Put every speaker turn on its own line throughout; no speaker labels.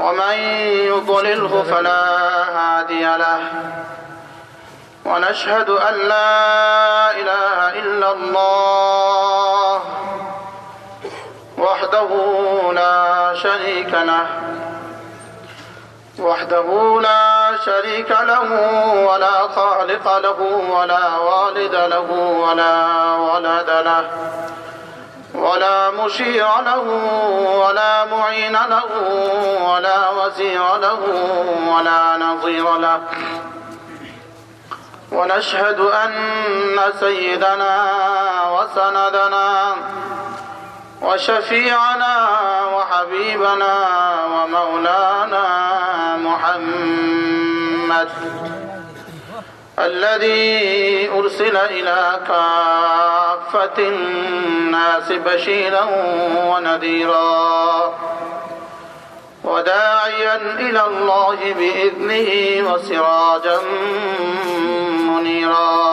ومن يضلله فلا هادي له. ونشهد أن لا إله إلا الله وحده لا شريك له. وحده لا شريك له ولا خالق له ولا والد له ولا ولد له. ولا مشيع له ولا معين له ولا وزير له ولا نظير له. ونشهد أن سيدنا وسندنا وشفيعنا وحبيبنا ومولانا محمد الذي أرسل إلى كافة الناس بشيرا ونذيرا وداعيا إلى الله بإذنه وسراجا منيرا.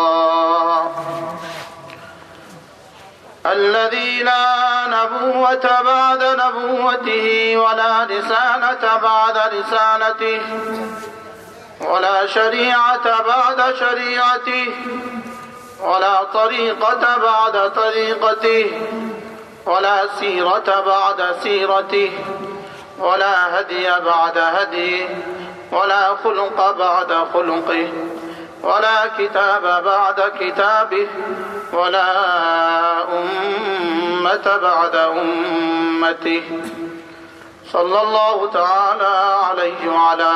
الذي لا نبوة بعد نبوته ولا رسالة بعد رسالته ولا شريعة بعد شريعته ولا طريقة بعد طريقته ولا سيرة بعد سيرته ولا هدي بعد هديه ولا خلق بعد خلقه ولا كتاب بعد كتابه ولا أمة بعد أمته. صلى الله تعالى عليه وعلى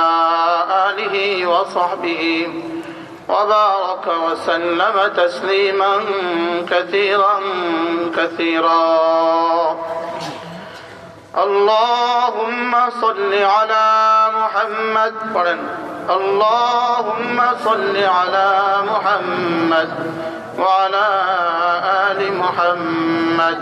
آله وصحبه وبارك وسلم تسليما كثيرا كثيرا. اللهم صل على محمد. اللهم صل على محمد وعلى آل محمد.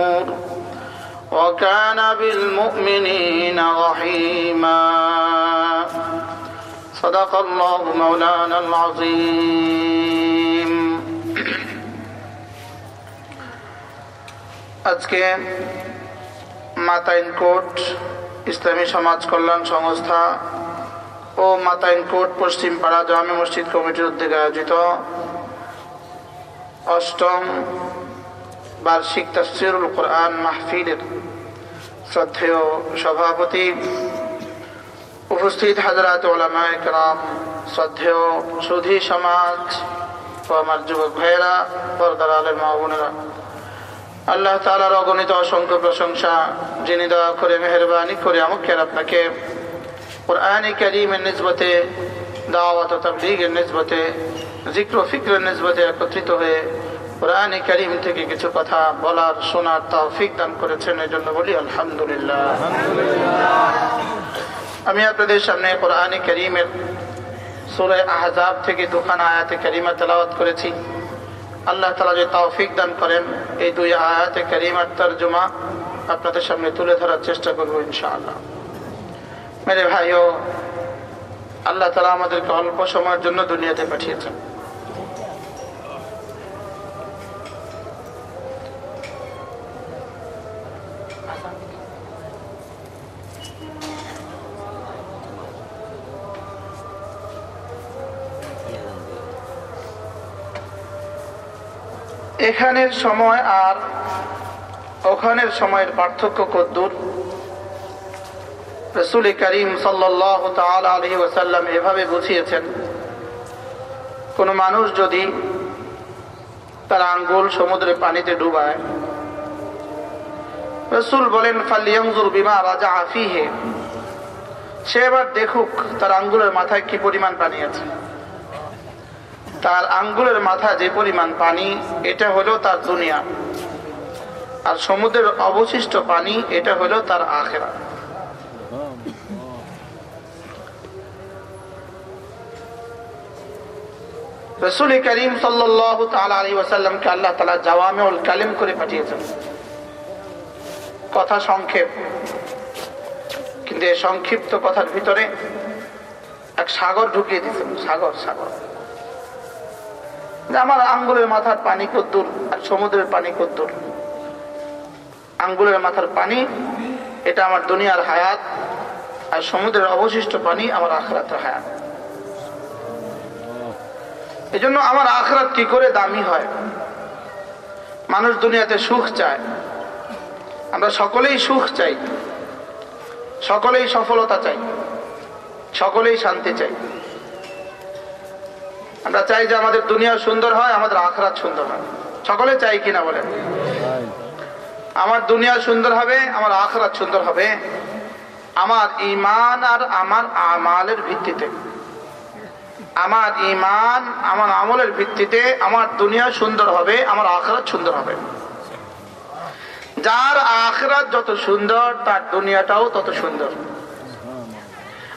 وكان بالمؤمنين رحيما صدق الله مولانا العظيم আজকে মাতাইন কোট ইসলামী সমাজ কল্যাণ সংস্থা ও মাতাইন কোট পশ্চিম পাড়া জামে মসজিদ কমিটির উদ্যোগে আয়োজিত অষ্টম বার্ষিক তফসিরুল কোরআন মাহফিলের শ্রদ্ধেয় সভাপতি, উপস্থিত হাজরাত ওলামায় কালাম শ্রদ্ধেয় সুধী সমাজ ও আমার যুবক ভাইয়েরা, পর্দার আলের মা বোনেরা, আল্লাহ তালার অগণিত অসংখ্য প্রশংসা যিনি দয়া করে মেহরবানি করে আমাকে আপনাকে কোরআনি করিমের নিসবতে, দাওয়াত তবলিগের নিসবতে জিক্র ফিক্রের নিসবতে একত্রিত হয়ে কোরআন করিম থেকে কিছু কথা বলার, শোনার তৌফিক দান করেছেন এই জন্য বলি আলহামদুলিল্লাহ। আমি আপনাদের সামনে কোরআন করিমের সুরে আহজাব থেকে দুখানা আয়াতে করিমা তেলাওয়াত করেছি। আল্লাহ তালা যে তৌফিক দান করেন, এই দুই আয়াতে করিমার তর্জমা আপনাদের সামনে তুলে ধরার চেষ্টা করব ইনশাআল্লাহ। মেরে ভাইও, আল্লাহ তালা আমাদেরকে অল্প সময়ের জন্য দুনিয়াতে পাঠিয়েছেন। এখানের সময় আর ওখানের সময়ের পার্থক্য কদ্দূর। রসুল করিম সাল্লাহ ওসাল্লাম এভাবে বুঝিয়েছেন, কোন মানুষ যদি তার আঙ্গুল সমুদ্রে পানিতে ডুবায়, রসুল বলেন ফালিয়ংজুর বিমা রাজা আফিহে সে এবার দেখুক তার আঙ্গুলের মাথায় কি পরিমাণ পানি আছে। তার আঙ্গুলের মাথা যে পরিমাণ পানি, এটা হলো তার দুনিয়া। আর সমুদ্রের অবশিষ্ট পানি, এটা হলো তার আখেরা। রসুল করিম ওয়াসাল্লামকে আল্লাহ তালা জাওয়ামেউল কালিম করে পাঠিয়েছেন। কথা সংক্ষেপ। কিন্তু এই সংক্ষিপ্ত কথার ভিতরে এক সাগর ঢুকিয়ে দিয়েছেন। সাগর সাগর। আমার আঙ্গুলের মাথার পানি কদ্দুর আর সমুদ্রের পানি কদ্দুর আঙ্গুলের মাথার পানি, এটা আমার দুনিয়ার হায়াত আর সমুদ্রের অবশিষ্ট পানি আমার আখরাতের হায়াত। এই জন্য আমার আখরাত কি করে দামি হয়? মানুষ দুনিয়াতে সুখ চায়। আমরা সকলেই সুখ চাই। সকলেই সফলতা চাই। সকলেই শান্তি চাই। আমরা চাই যে আমাদের দুনিয়া সুন্দর হয়, আমাদের আখরাত সুন্দর হয়। সকলে চাই কিনা বলেন? আমার দুনিয়া সুন্দর হবে, আমার আখরাত সুন্দর হবে। আমার ইমান আর আমার আমালের ভিত্তিতে। আমার ইমান আমার আমলের ভিত্তিতে আমার দুনিয়া সুন্দর হবে, আমার আখরাত সুন্দর হবে। যার আখরাত যত সুন্দর, তার দুনিয়াটাও তত সুন্দর।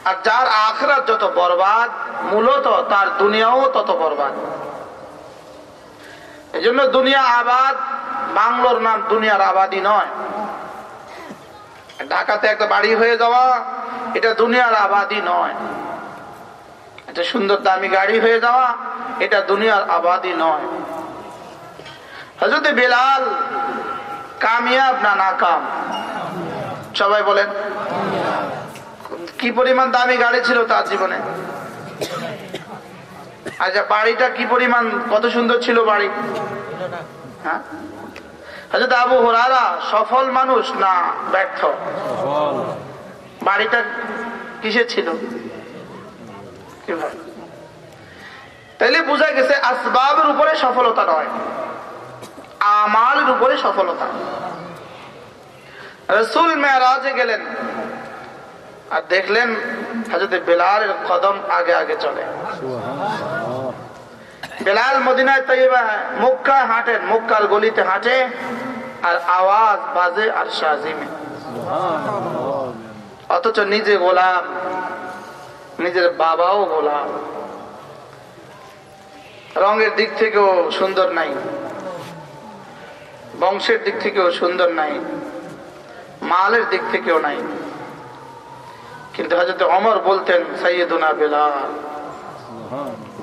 আর যার আখরাত যত বরবাদ, মূলত তার দুনিয়াও তত বরবাদ। এই জন্য দুনিয়া আবাদ, বাংলোর নাম দুনিয়ার আবাদই নয়। ঢাকাতে একটা বাড়ি হয়ে যাওয়া, এটা দুনিয়ার আবাদই নয়। এটা সুন্দর দামি গাড়ি হয়ে যাওয়া, এটা দুনিয়ার আবাদই নয়। হজরত বেলাল কামিয়াব না নাকাম? সবাই বলেন। কি পরিমাণ দামি গাড়ি ছিল তার জীবনে? আচ্ছা বাড়িটা কি পরিমাণ কত সুন্দর ছিল বাড়ি? হ্যাঁ? আচ্ছা আবু হরারা সফল মানুষ না ব্যর্থ? বাড়িটা কিসে ছিল? তাইলে বোঝা গেছে আসবাবের উপরে সফলতা নয় আমালের উপরে সফলতা। রসুল মেয়ারাজে গেলেন। আর দেখলেন হাজরত বেলালের কদম আগে আগে চলে। বেলাল মদিনায় তৈবা মুক্কা হাঁটেন মুক্কার গলিতে হাঁটে, আর আওয়াজ বাজে আর সাজিমে অথচ নিজে গোলাম, নিজের বাবাও গোলাম। রঙের দিক থেকেও সুন্দর নাই। বংশের দিক থেকেও সুন্দর নাই। মালের দিক থেকেও নাই। কিন্তু হজরত অমর বলতেন সৈয়দুনা বেলাল।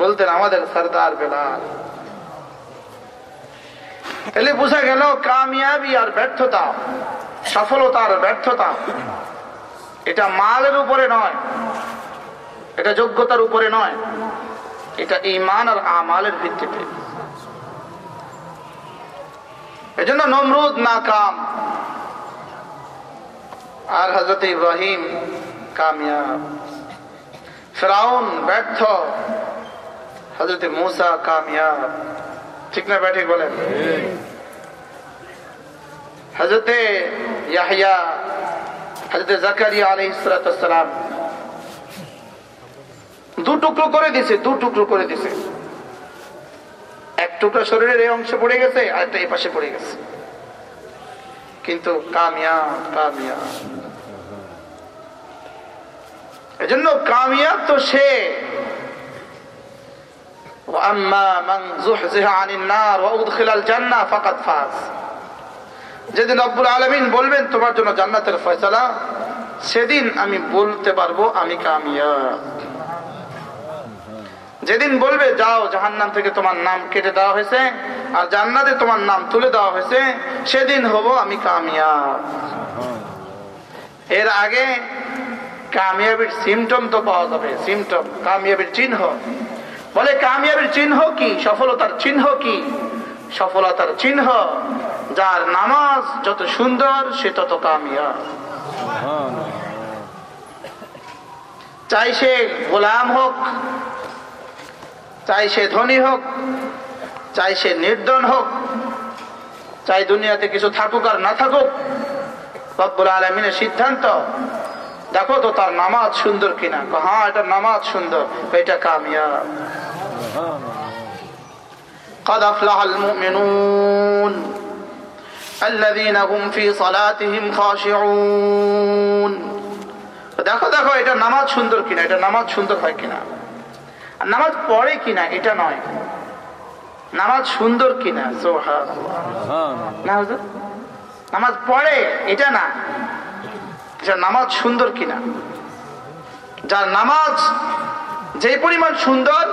বলতেন, আমাদের সরদার বেলাল। তাহলে বোঝা গেল কামিয়াবি আর ব্যর্থতা সফলতা আর ব্যর্থতা। এটা মালের উপরে নয়, এটা যোগ্যতার উপরে নয়, এটা ইমান আর আমালের ভিত্তিতে। এজন্য নমরুদ না কাম আর হজরত ইব্রাহিম কামিয়াব। ফেরাউন ব্যর্থ। হজরত কামিয়াব। ঠিক না ব্যাঠিক বলেন? হজরতে জাকারিয়া আলী ইসরাতাম দু টুকরো করে দিছে, দু টুকরো করে দিছে। এক টুকরা শরীরের এই অংশে পড়ে গেছে, আর একটা এই পাশে পড়ে গেছে। কিন্তু কামিয়া কামিয়া এজন্য কামিয়াব তো সে। যেদিন রব্বুল আলমিন বলবেন, তোমার জন্য জান্নাতের ফয়সলা, সেদিন আমি বলতে পারব আমি কামিয়া যেদিন বলবে, যাও, জাহান্নাম থেকে তোমার নাম কেটে দেওয়া হয়েছে আর জান্নাতে তোমার নাম তুলে দেওয়া হয়েছে, সেদিন হব আমি কামিয়া এর আগে কামিয়াবির সিমটম তো পাওয়া যাবে সিমটম কামিয়াবির চিহ্ন। বলে কামিয়াবির চিহ্ন কি? সফলতার চিহ্ন কি? সফলতার চিহ্ন, যার নামাজ যত সুন্দর, সে তত কামিয়া চাই সে গোলাম হোক, চাই সে ধনী হোক, চাই সে নির্দন হোক, চাই দুনিয়াতে কিছু থাকুক আর না থাকুক, রব্বুল আলমিনের সিদ্ধান্ত দেখো তো তার নামাজ সুন্দর কিনা হ্যাঁ এটা নামাজ সুন্দর এটা কামিয়া قد أفلح المؤمنون الذين هم في صلاتهم خاشعون দেখো দেখো এটা নামাজ সুন্দর কিনা এটা নামাজ সুন্দর হয় কিনা আর নামাজ পড়ে কিনা এটা নয় নামাজ সুন্দর কিনা না হুজুর নামাজ পড়ে এটা না যে নামাজ সুন্দর কিনা। যার নামাজ যে পরিমাণ সুন্দর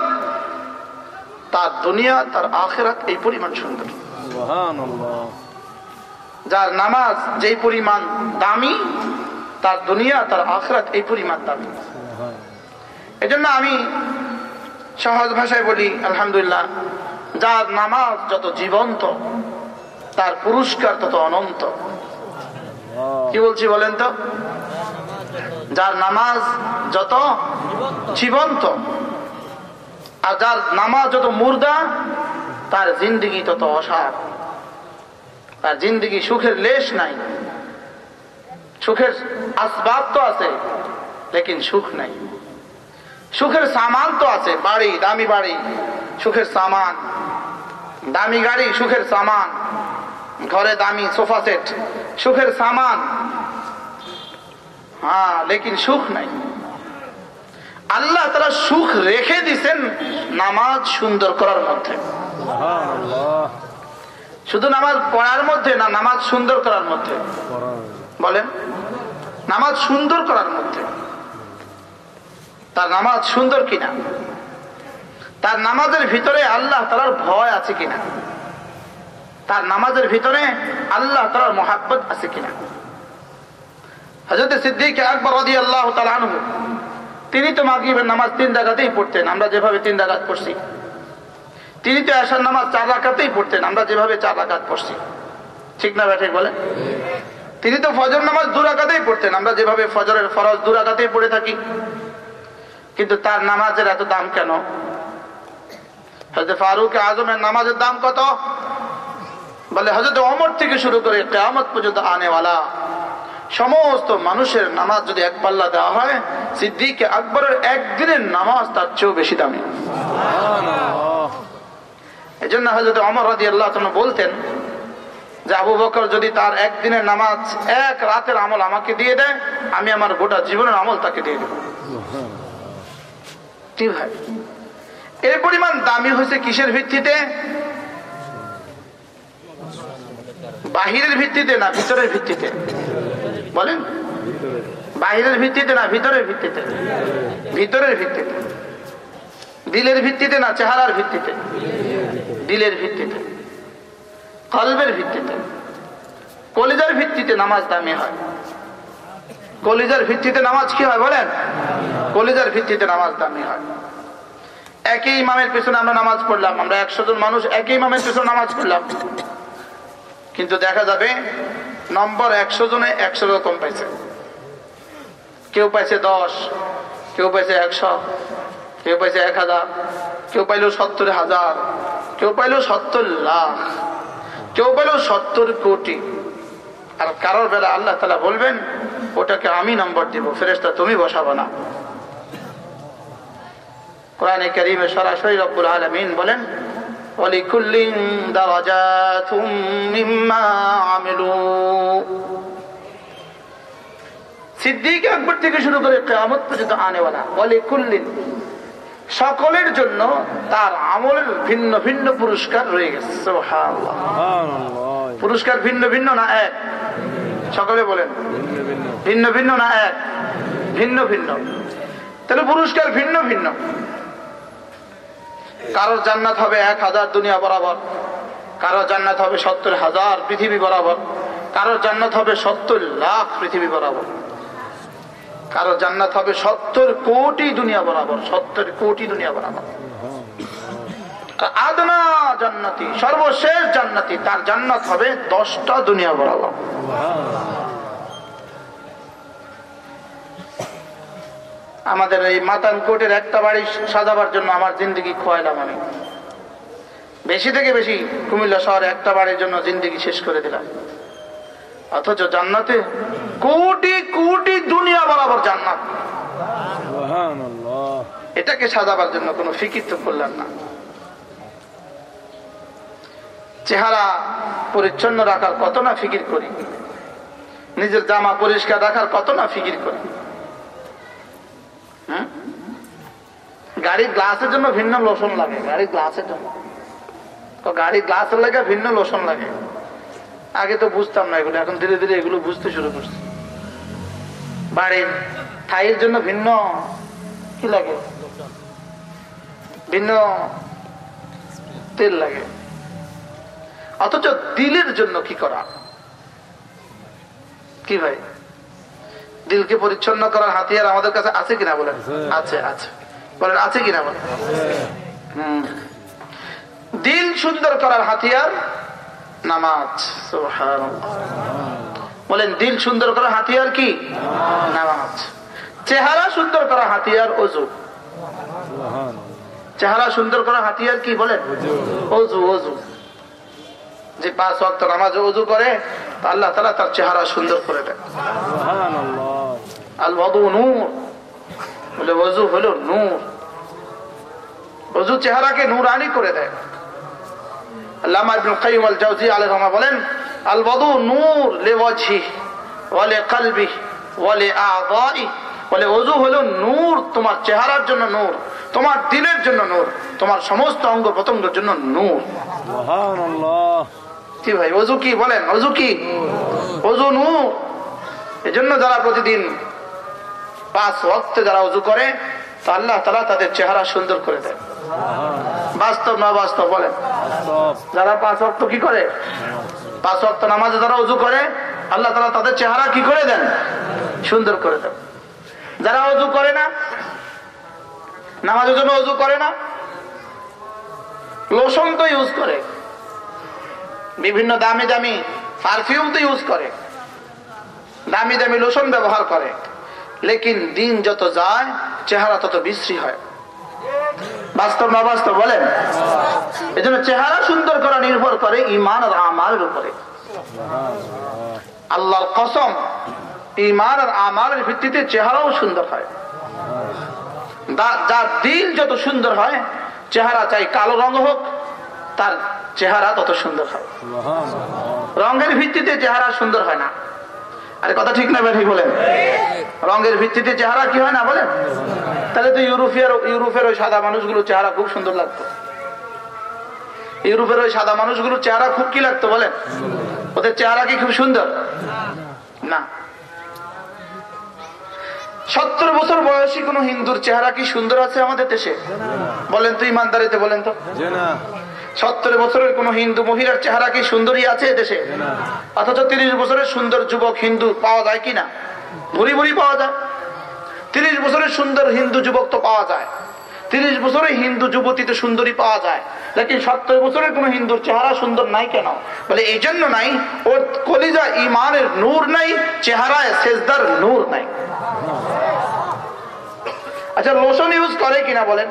তার দুনিয়া তার আখেরাত এই পরিমাণ সুন্দর। যার নামাজ যেই পরিমাণ দামি তার দুনিয়া তার আখরাত এই পরিমাণ দামি। এজন্য আমি সহজ ভাষায় বলি আলহামদুলিল্লাহ যার নামাজ যত জীবন্ত তার পুরস্কার তত অনন্ত। কি বলছি বলেন তো? যার নামাজ যত জীবন্ত, আর যার নামাজ যত মুর্দা, তার জিন্দিগি তত অসার। তার জিন্দিগি সুখের লেশ নাই। সুখের আসবাব তো আছে, লেকিন সুখ নাই। সুখের সামান তো আছে, বাড়ি, দামি বাড়ি, সুখের সামান। দামি গাড়ি, সুখের সামান। ঘরে দামি সোফা সেট, সুখের সামান। হ্যাঁ লেকিন সুখ নাই। আল্লাহ তারা সুখ রেখে দিছেন নামাজ সুন্দর করার মধ্যে। শুধু নামাজ পড়ার মধ্যে না, নামাজ সুন্দর করার মধ্যে। বলেন, নামাজ সুন্দর করার মধ্যে। তার নামাজ সুন্দর কিনা? তার নামাজের ভিতরে আল্লাহ তালার ভয় আছে কিনা? তার নামাজের ভিতরে আল্লাহ তালার মহাব্বত আছে কিনা? হজরত সিদ্দিক আকবর আল্লাহ তালানহু তিনি তো মাগরিবের নামাজ তিন ডাকাতেই পড়তেন, আমরা যেভাবে তিন ডাকাত পড়ছি। তিনি তো আসার নামাজ চার রাখাতেই পড়তেন, আমরা যেভাবে চার রাখাত পড়ছি। ঠিক না ব্যাঠে বলে তিনি তো ফজর নামাজ দুরাকাতেই পড়তেন, আমরা যেভাবে ফজরের ফরজ দুরাকাতেই পড়ে থাকি। কিন্তু তার নামাজের এত দাম কেন? ফারুক আজমের নামাজের দাম কত? বলে হজরত অমর থেকে শুরু করে কেয়ামত পর্যন্ত আনেওয়ালা। সমস্ত মানুষের নামাজ যদি এক পাল্লা দেওয়া হয় সিদ্দিক আকবরের একদিনের নামাজ তার চেয়েও বেশি দামি। এই জন্য হজরত অমর রাজি আল্লাহ বলতেন যে আবু বকর যদি তার একদিনের নামাজ এক রাতের আমল আমাকে দিয়ে দেয় আমি আমার গোটা জীবনের আমল তাকে দিয়ে দেব। এর পরিমাণ দামি হয়েছে কিসের ভিত্তিতে? বাহিরের ভিত্তিতে না, ভিতরের ভিত্তিতে। বলেন। বাহিরের ভিত্তিতে না, ভিতরের ভিত্তিতে? ভিতরের ভিত্তিতে। দিলের ভিত্তিতে না, চেহারার ভিত্তিতে? দিলের ভিত্তিতে। কলবের ভিত্তিতে। কলিজার ভিত্তিতে নামাজ দামি হয়। কলিজার ভিত্তিতে নামাজ কি হয়, বলেন? কলিজার ভিত্তিতে নামাজ দামি হয়। একই ইমামের পেছনে আমরা নামাজ পড়লাম। আমরা একশো জন মানুষ একই ইমামের পেছনে নামাজ পড়লাম। কিন্তু দেখা যাবে নম্বর একশো জনে একশো রকম পাইছে। কেউ পাইছে দশ, কেউ পাইছে একশো, কেউ পাইছে এক হাজার, কেউ পাইল সত্তর হাজার, কেউ পাইল সত্তর লাখ, কেউ পাইল সত্তর কোটি। আর কারোর বেলা আল্লাহ তালা বলবেন, ওটাকে আমি নম্বর দিব ফেরেস্তা তুমি বসাবো না। কোরআনে করিমে সরাসরি রব্বুল আলমিন বলেন ولكل درجات مما عملوا সিদ্দিক আকবর থেকে শুরু করে কেয়ামত পর্যন্ত আনেওয়ালা বলে কুল্লিন সকলের জন্য তার আমলের ভিন্ন ভিন্ন পুরস্কার রয়ে গেছে পুরস্কার ভিন্ন ভিন্ন না এক সকলে বলেন
ভিন্ন ভিন্ন
ভিন্ন ভিন্ন না এক ভিন্ন ভিন্ন তাহলে পুরস্কার ভিন্ন ভিন্ন কারোর জান্নাত হবে এক হাজার দুনিয়া বরাবর, কারোর জান্নাত হবে সত্তর হাজার পৃথিবী বরাবর, কারোর জান্নাত হবে সত্তর লাখ পৃথিবী বরাবর কারও জান্নাত হবে সত্তর কোটি দুনিয়া বরাবর, সত্তর কোটি দুনিয়া বরাবর। আদনা জান্নাতি, সর্বশেষ জান্নাতি, তার জান্নাত হবে দশটা দুনিয়া বরাবর। আমাদের এই মাতান কোটের একটা বাড়ি সাজাবার জন্য আমার জিন্দগি খোয়াইলাম আমি। বেশি থেকে বেশি কুমিল্লা শহরে একটা বাড়ির জন্য জিন্দগি শেষ করে দিলাম। অথচ জান্নাতে কোটি কোটি দুনিয়া বরাবর জান্নাত। এটাকে সাজাবার জন্য কোনো ফিকির তো করলাম না। চেহারা পরিচ্ছন্ন রাখার কত না ফিকির করি। নিজের জামা পরিষ্কার রাখার কত না ফিকির করি। হুম? গাড়ির গ্লাসের জন্য ভিন্ন লোশন লাগে গাড়ির গ্লাসের জন্য। তো গাড়ির গ্লাসের লাগে ভিন্ন লোশন লাগে। আগে তো বুঝতাম না এগুলো, এখন ধীরে ধীরে এগুলো বুঝতে শুরু করছি। বাড়ির থাইয়ের জন্য ভিন্ন কি লাগে? ভিন্ন তেল লাগে। অথচ দিলের জন্য কি করা? কি ভাই? দিলকে পরিচ্ছন্ন করার হাতিয়ার আমাদের কাছে আছে কিনা বলেন? আছে। আছে বলেন আছে কিনা বলেন? হুম। দিল সুন্দর করার হাতিয়ার নামাজ। বলেন দিল সুন্দর করার হাতিয়ার কি? নামাজ। চেহারা সুন্দর করা হাতিয়ার অজু চেহারা সুন্দর করা হাতিয়ার কি বলেন? অজু অজু যে পাঁচ ওয়াক্ত নামাজ অজু করে আল্লাহ তালা তার চেহারা সুন্দর করে দেয় আল নূর বলে অজু হলো নূর অজু চেহারাকে নূরানি করে দেয়। আল্লামা ইবনুল কাইয়িম আল জাওজি আলাইহিস রাহমা বলেন আল ওয়াদু নূর লিওয়াজহি ওয়া লিকলবি ওয়া লিআদাই বলে অজু হলো নূর তোমার চেহারার জন্য নূর তোমার দিলের জন্য নূর তোমার সমস্ত অঙ্গ প্রত্যঙ্গের জন্য নূর। কি ভাই অজু কি বলেন? অজু কি? অজু নূর। এজন্য যারা প্রতিদিন পাঁচ ওয়াক্তে যারা অজু করে, তা আল্লাহ তালা তাদের চেহারা সুন্দর করে দেয় বাস্তব না বাস্তব বলেন? যারা পাঁচ ওয়াক্ত কি করে? পাঁচ ওয়াক্ত নামাজে যারা অজু করে, আল্লাহ তালা তাদের চেহারা কি করে দেন? সুন্দর করে দেন। যারা অজু করে না, নামাজের জন্য অজু করে না, লোশন তো ইউজ করে। বিভিন্ন দামি দামি পারফিউম তো ইউজ করে। দামি দামি লোশন ব্যবহার করে। লেকিন দিন যত যায় চেহারা তত বিশ্রী হয়। বাস্তব না বাস্তব বলেন? এই জন্য চেহারা সুন্দর করা নির্ভর করে ইমান আর আমালের উপরে। আল্লাহর কসম ইমান আর আমালের ভিত্তিতে চেহারাও সুন্দর হয়। যার দিল যত সুন্দর হয় চেহারা চাই কালো রঙ হোক তার চেহারা তত সুন্দর হয়। রঙের ভিত্তিতে চেহারা সুন্দর হয় না। আরে কথা ঠিক না ঠিক বলেন। রঙের ভিত্তিতে চেহারা কি হয় না বলেন? তাহলে তো ইউরোপের ইউরোপের ওই সাদা মানুষগুলো চেহারা খুব সুন্দর লাগতো। ইউরোপের ওই সাদা মানুষগুলোর চেহারা খুব কি লাগতো বলেন? ওদের চেহারা কি খুব সুন্দর? না। সত্তর বছর বয়সী কোন হিন্দুর চেহারা কি সুন্দর আছে আমাদের দেশে? বলেন তো ইমানদারিতে বলেন তো। সত্তর বছরের কোন হিন্দু মহিলার চেহারা কি সুন্দরী আছে দেশে অথচ তিরিশ বছরের সুন্দর যুবক হিন্দু পাওয়া যায় কিনা ভুরি ভুরি পাওয়া যায়। তিরিশ বছরের সুন্দর হিন্দু যুবক তো পাওয়া যায়। তিরিশ বছরের হিন্দু যুবতীতে সুন্দরী পাওয়া যায়। লেকিন সত্তর বছরের কোন হিন্দুর চেহারা সুন্দর নাই কেন? বলে, এই জন্য নাই, ওর কলিজা ইমানের নূর নাই, চেহারায় সেজদার নূর নাই। আচ্ছা লোশন ইউজ করে কিনা বলেন?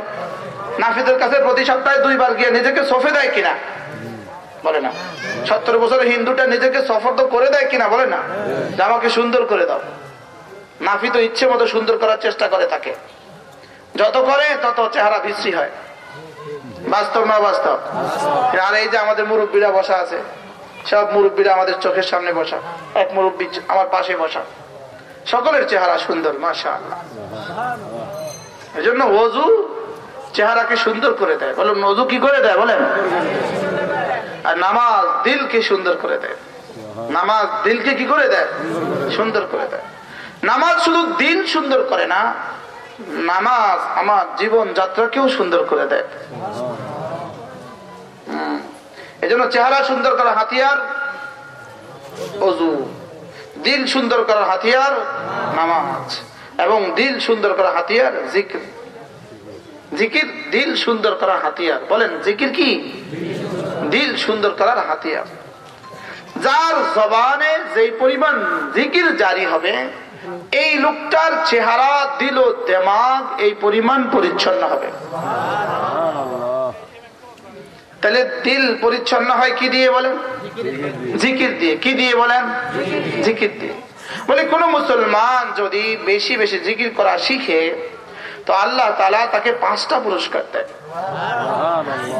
নাফিদের কাছে প্রতি সপ্তাহে দুইবার গিয়ে নিজেকে সফে দেয় কিনা? বলে না। সত্তর বছরের হিন্দুটা নিজেকে সফর তো করে দেয় কিনা বলে না? যে আমাকে সুন্দর করে দাও। নাফি তো ইচ্ছে মতো সুন্দর করার চেষ্টা করে তাকে যত করে, তত চেহারা বিশ্রী হয়। বাস্তব না বাস্তব আর এই যে আমাদের মুরব্বীরা বসা আছে, সব মুরব্বীরা আমাদের চোখের সামনে বসা। এক মুরব্বী আমার পাশে বসা। সকলের চেহারা সুন্দর মাসা এই জন্য অজু চেহারাকে সুন্দর করে দেয়। বলুন নজু কি করে দেয় বলেন? আর নামাজ দিলকে সুন্দর করে দেয়। নামাজ দিলকে কি করে দেয়? সুন্দর করে দেয়। নামাজ শুধু দিন সুন্দর করে না, নামাজ আমার জীবন যাত্রাকেও সুন্দর করে দেয়। এই জন্য চেহারা সুন্দর করা হাতিয়ার, অজু। দিল সুন্দর করার হাতিয়ার, নামাজ। এবং দিল সুন্দর করা হাতিয়ার, জিকির। জিকির দিল সুন্দর করার হাতিয়ার। বলেন, জিকির কি? দিল সুন্দর করার হাতিয়ার। যার জবানে যেই পরিমাণ জিকির জারি হবে, এই লোকটার চেহারা দিল দেমাগ, এই পরিমাণ পরিচ্ছন্ন হবে। তাহলে দিল পরিচ্ছন্ন হয় কি দিয়ে বলেন? জিকির দিয়ে। কি দিয়ে বলেন? জিকির দিয়ে। বলে, কোন মুসলমান যদি বেশি বেশি জিকির করা শিখে তো আল্লাহ তালা তাকে পাঁচটা পুরস্কার দেয়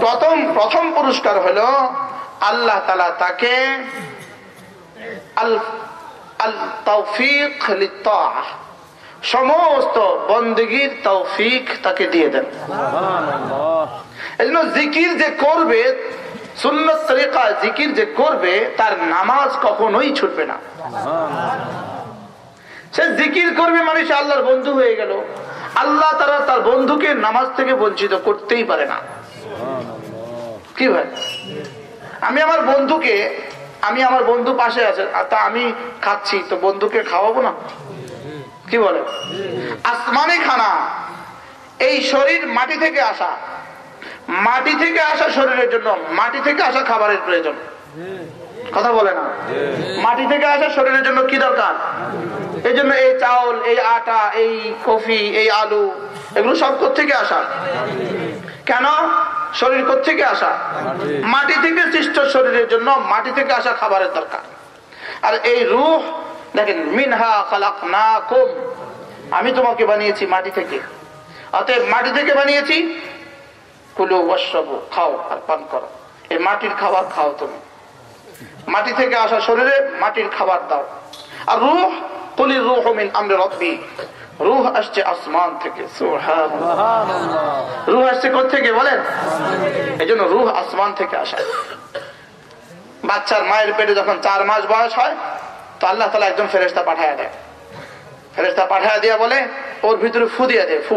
প্রথম প্রথম পুরস্কার হলো আল্লাহ তালা তাকে। সমস্ত বন্দগির তৌফিক তাকে দিয়ে দেন।
সুবহানাল্লাহ।
এই জন্য জিকির যে করবে সুন্নত তরিকা জিকির যে করবে তার নামাজ কখনোই ছুটবে না। সে জিকির করবে মানে সে আল্লাহর বন্ধু হয়ে গেল। আল্লাহ তারা তার বন্ধুকে নামাজ থেকে বঞ্চিত করতেই পারে না। কি ভাই? আমি আমার বন্ধুকে, আমি আমার বন্ধু পাশে আছে তা আমি খাচ্ছি, তো বন্ধুকে খাওয়াবো না? কি বলে? আসমানি খানা, এই শরীর মাটি থেকে আসা। মাটি থেকে আসা শরীরের জন্য, মাটি থেকে আসা খাবারের প্রয়োজন। কথা বলে না? মাটি থেকে আসা শরীরের জন্য কি দরকার? এই জন্য এই চাউল, এই আটা, এই কফি, এই আলু, এগুলো সব থেকে আসা? কেন? শরীর থেকে আসা? মাটি থেকে সৃষ্ট শরীরের জন্য মাটি থেকে আসা খাবারের দরকার। আর এই রুহ, দেখেন, মিনহা খালাক না কম আমি তোমাকে বানিয়েছি মাটি থেকে। অতএব মাটি থেকে বানিয়েছি? কুলো ওয়াসবু খাও আর পান করো। এই মাটির খাবার খাও তুমি। মাটি থেকে আসা শরীরে মাটির খাবার দাও। আর রুহ কুলির রুহ মিন আমরে রব্বি। রুহ আসছে আসমান থেকে। রুহ আসছে থেকে বলেন? এই জন্য রুহ আসমান থেকে আসা। বাচ্চার মায়ের পেটে যখন চার মাস বয়স হয় তো আল্লাহ তালা একজন ফেরেস্তা পাঠায় দেয়। ফেরেস্তা পাঠায় দিয়া বলে ওর ভিতরে ফু দিয়ে দেয় ফু।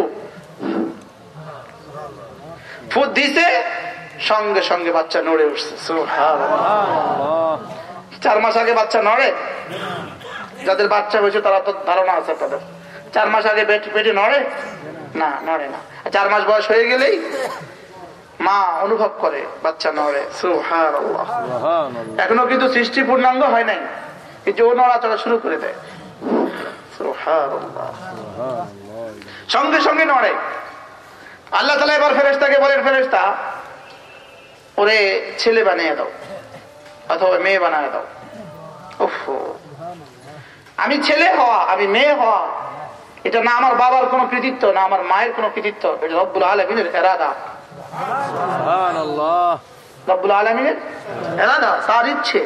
ফু দিছে সঙ্গে সঙ্গে বাচ্চা নড়ে উঠছে। চার মাস আগে বাচ্চা নড়ে? যাদের বাচ্চা হয়েছে তারা তো ধারণা আছে তাদের চার মাস আগে পেট পেটে নড়ে? না নড়ে না। চার মাস বয়স হয়ে গেলেই মা অনুভব করে বাচ্চা নড়ে। এখনও কিন্তু সৃষ্টি পূর্ণাঙ্গ হয় নাই। কিন্তু ও নড়াচড়া শুরু করে দেয়। সঙ্গে সঙ্গে নড়ে। আল্লাহ তালা এবার ফেরেস্তাকে বলেন ফেরেস্তা ওরে ছেলে বানিয়ে দাও অথবা মেয়ে বানিয়ে দাও। আমি ছেলে হওয়া আমি মেয়ে হওয়া এটা না আমার বাবার কোনো কৃতিত্ব না আমার মায়ের কোনো কৃতিত্ব। এটা রব্বুল আলমিনের এরাদা। রব্বুল আলমিনের এরাদা তার ইচ্ছে।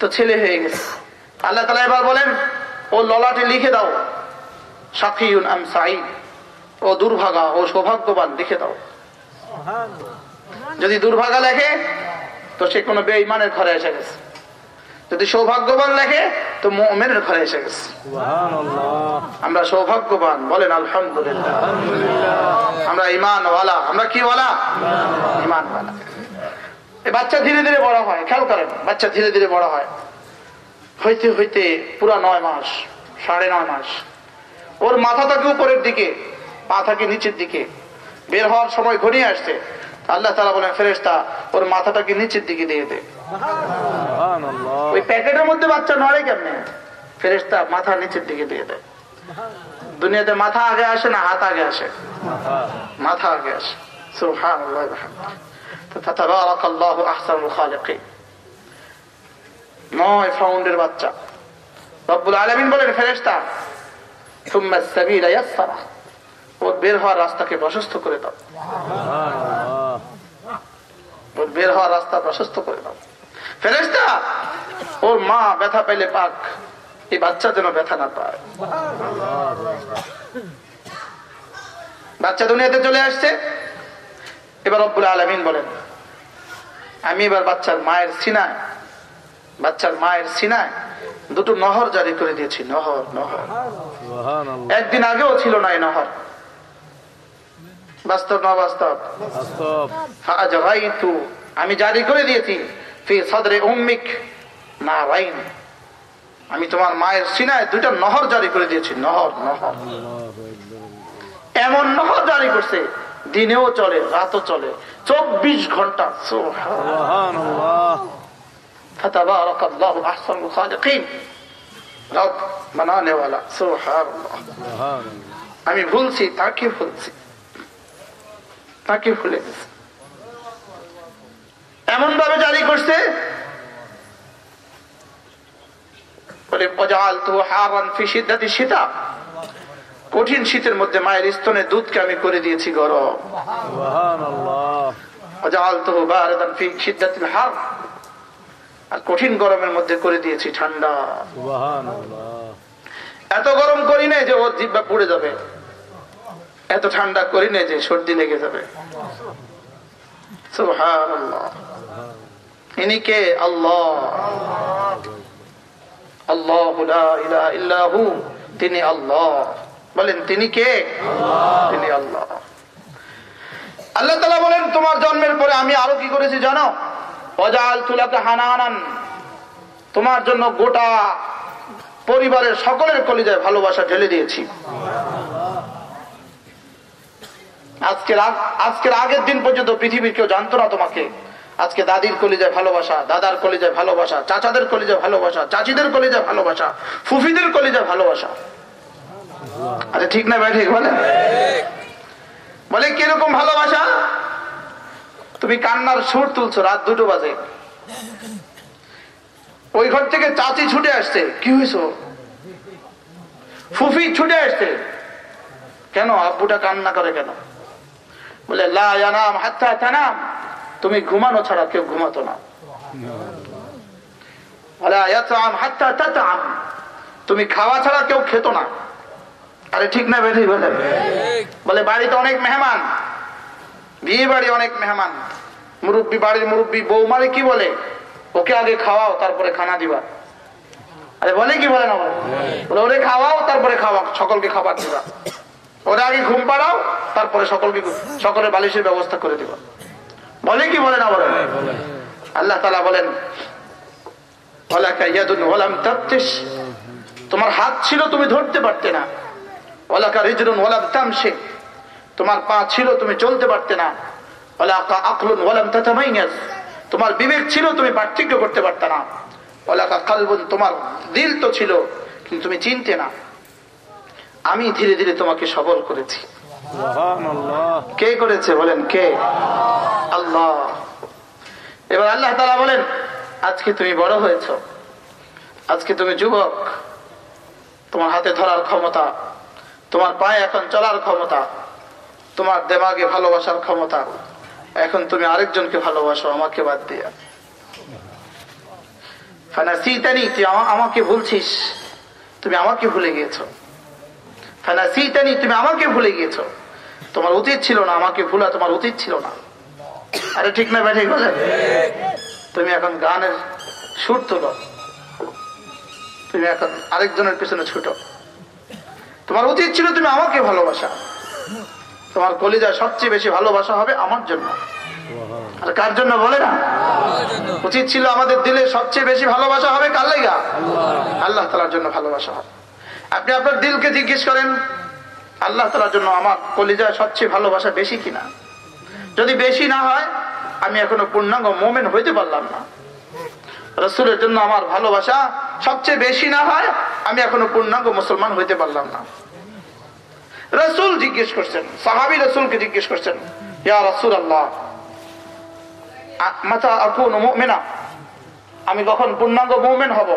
তো ছেলে হয়ে গেছে। আল্লাহ তালা এবার বলেন ও ললাটে লিখে দাও। সাকিউন আম সাইদ ও দুর্ভাগা ও সৌভাগ্যবান লিখে দাও। যদি দুর্ভাগা লেখে তো সে কোনো বেঈমানের ঘরে এসে গেছে। যদি সৌভাগ্যবান লেখে তো মোমেনের ঘরে এসে গেছে। আমরা সৌভাগ্যবান বলেন আলহামদুলিল্লাহ। আমরা ইমান ইমানওয়ালা আমরা কি ওয়ালা? ইমানওয়ালা বাচ্চা ধীরে ধীরে বড় হয় খেয়াল করেন বাচ্চা ধীরে ধীরে বড় হয়। হইতে হইতে পুরা নয় মাস সাড়ে নয় মাস। ওর মাথা থাকে উপরের দিকে পা থাকে নিচের দিকে। বের হওয়ার সময় ঘনিয়ে আসছে। আল্লাহ তালা বলেন ফেরেস্তা ওর মাথাটাকে নিচের দিকে দিয়ে দে।
সুবহানাল্লাহ
ওই প্যাকেটের মধ্যে বাচ্চা নড়ে কেমনে? ফেরেস্তা মাথা নিচের দিকে দিয়ে দেয়। দুনিয়াতে মাথা আগে আসে না হাত আগে আসে? মাথা আগে আসে। নয় ফাউন্ডের বাচ্চা। রব্বুল আলামিন বলেন ওর বের হওয়ার রাস্তাকে প্রশস্ত করে দাও। ওর বের হওয়ার রাস্তা প্রশস্ত করে দাও। ফেরেস্তা ওর মা ব্যথা পাইলে পাক এই বাচ্চা যেন ব্যথা না পায়। বাচ্চা দুনিয়াতে চলে আসছে। এবার অব্বুল আলমিন বলেন আমি এবার বাচ্চার মায়ের সিনায় বাচ্চার মায়ের সিনায় দুটো নহর জারি করে দিয়েছি নহর নহর। একদিন আগেও ছিল না এই নহর। বাস্তব না বাস্তব? আমি জারি করে দিয়েছি। সদরে রাইন আমি তোমার মায়ের সিনায় দুইটা নহর জারি করে দিয়েছি নহর নহর। এমন নহর জারি করছে দিনেও চলে রাতও চলে চব্বিশ
ঘণ্টা।
আমি ভুলছি তাকে ভুলছি তাকে ভুলে গেছি। এমন ভাবে জারি করছে? কঠিন শীতের মধ্যে মায়ের স্তনে দুধকে আমি করে দিয়েছি গরম। আর কঠিন গরমের মধ্যে করে দিয়েছি ঠান্ডা। এত গরম করি নাই যে ওর জিব্বা পুড়ে যাবে। এত ঠান্ডা করি নাই যে সর্দি লেগে যাবে। সুবহানাল্লাহ। আল্লাহ। ইলাহা তিনি আল্লাহ। বলেন, তিনি কে? তিনি আল্লাহ। আল্লাহ তালা বলেন, তোমার জন্মের পরে আমি আরও কি করেছি জানো? অজাল হানাহানান তোমার জন্য গোটা পরিবারের সকলের কলিজায় ভালোবাসা ঢেলে দিয়েছি। আজকের আজকের আগের দিন পর্যন্ত পৃথিবীর কেউ জানতো না তোমাকে। আজকে দাদির কলিজায় ভালোবাসা, দাদার কলিজায় ভালোবাসা, চাচাদের কলিজায় ভালোবাসা, চাচিদের কলিজায় ভালোবাসা, ফুফিদের কলিজায় ভালোবাসা। আরে ঠিক না ভাই, ঠিক বলে? বলে, কীরকম ভালোবাসা? তুমি কান্নার সুর তুলছো, রাত দুটো বাজে। ওই ঘর থেকে চাচি ছুটে আসছে, কি হয়েছ ফুফি ছুটে আসছে। কেন, আব্বুটা কান্না করে কেন? বলে, লা ইয়ানাম হাত্তা তানাম। তুমি ঘুমানো ছাড়া কেউ ঘুমাতো না। তুমি খাওয়া ছাড়া কেউ খেত না। আরে ঠিক না বেঠি বলে। বলে, বাড়িতে অনেক মেহমান। বিয়ে বাড়ি অনেক মেহমান। মুরব্বী, বাড়ির মুরব্বী, বৌমারে কি বলে? ওকে আগে খাওয়াও, তারপরে খানা দিবা। আরে বলে কি বলে না বলে? ওরে খাওয়াও, তারপরে খাওয়া, সকলকে খাবার দিবা। ওরা আগে ঘুম পাড়াও, তারপরে সকলকে সকলের বালিশের ব্যবস্থা করে দিবা। বলে কি বলে না বলেন। আল্লাহ তালা বলেন তোমার হাত ছিল তুমি ধরতে পারতে না। ওলাকা রিজরুন ওলাম তামসে তোমার পা ছিল তুমি চলতে পারতে না। ওলাকা আকলুন ওলাম তাতামাইনাস। তোমার বিবেক ছিল তুমি পার্থক্য করতে পারত না। ওলাকা কালবুন তোমার দিল তো ছিল কিন্তু তুমি চিনতে না। আমি ধীরে ধীরে তোমাকে সবল করেছি। কে করেছে বলেন, কে? আল্লাহ। এবার আল্লাহ তালা বলেন, আজকে তুমি বড় হয়েছ। আজকে তুমি যুবক। তোমার হাতে ধরার ক্ষমতা। তোমার পায়ে এখন চলার ক্ষমতা। তোমার দেমাগে ভালোবাসার ক্ষমতা। এখন তুমি আরেকজনকে ভালোবাসো, আমাকে বাদ দিয়া। আমাকে ভুলছিস। তুমি আমাকে ভুলে গিয়েছো। ফানাসিতানি তুমি আমাকে ভুলে গিয়েছো। তোমার উচিত ছিল না আমাকে ভুলা তোমার উচিত ছিল না। আরে ঠিক না ব্যাঠিক বলে? তুমি এখন গানের সুর তোলো। তুমি এখন আরেকজনের পিছনে ছুটো। তোমার উচিত ছিল তুমি আমাকে ভালোবাসা। তোমার কলিজা সবচেয়ে বেশি ভালোবাসা হবে আমার জন্য। আর কার জন্য বলে না? উচিত ছিল আমাদের দিলে সবচেয়ে বেশি ভালোবাসা হবে কার লাইগা? আল্লাহ তালার জন্য ভালোবাসা হবে। আপনি আপনার দিলকে জিজ্ঞেস করেন, আল্লাহ তালার জন্য আমার কলিজায় সবচেয়ে ভালোবাসা বেশি কিনা? যদি বেশি না হয়, আমি এখনও পূর্ণাঙ্গ মোমেন হইতে পারলাম না। রসুলের জন্য আমার ভালোবাসা সবচেয়ে বেশি না হয়, আমি এখনও পূর্ণাঙ্গ মুসলমান হইতে পারলাম না। রসুল জিজ্ঞেস করছেন, সাহাবি রসুলকে জিজ্ঞেস করছেন, ইয়া রসুল আল্লাহ মাথা আকুন মুমিনা, আমি কখন পূর্ণাঙ্গ মুমেন হব?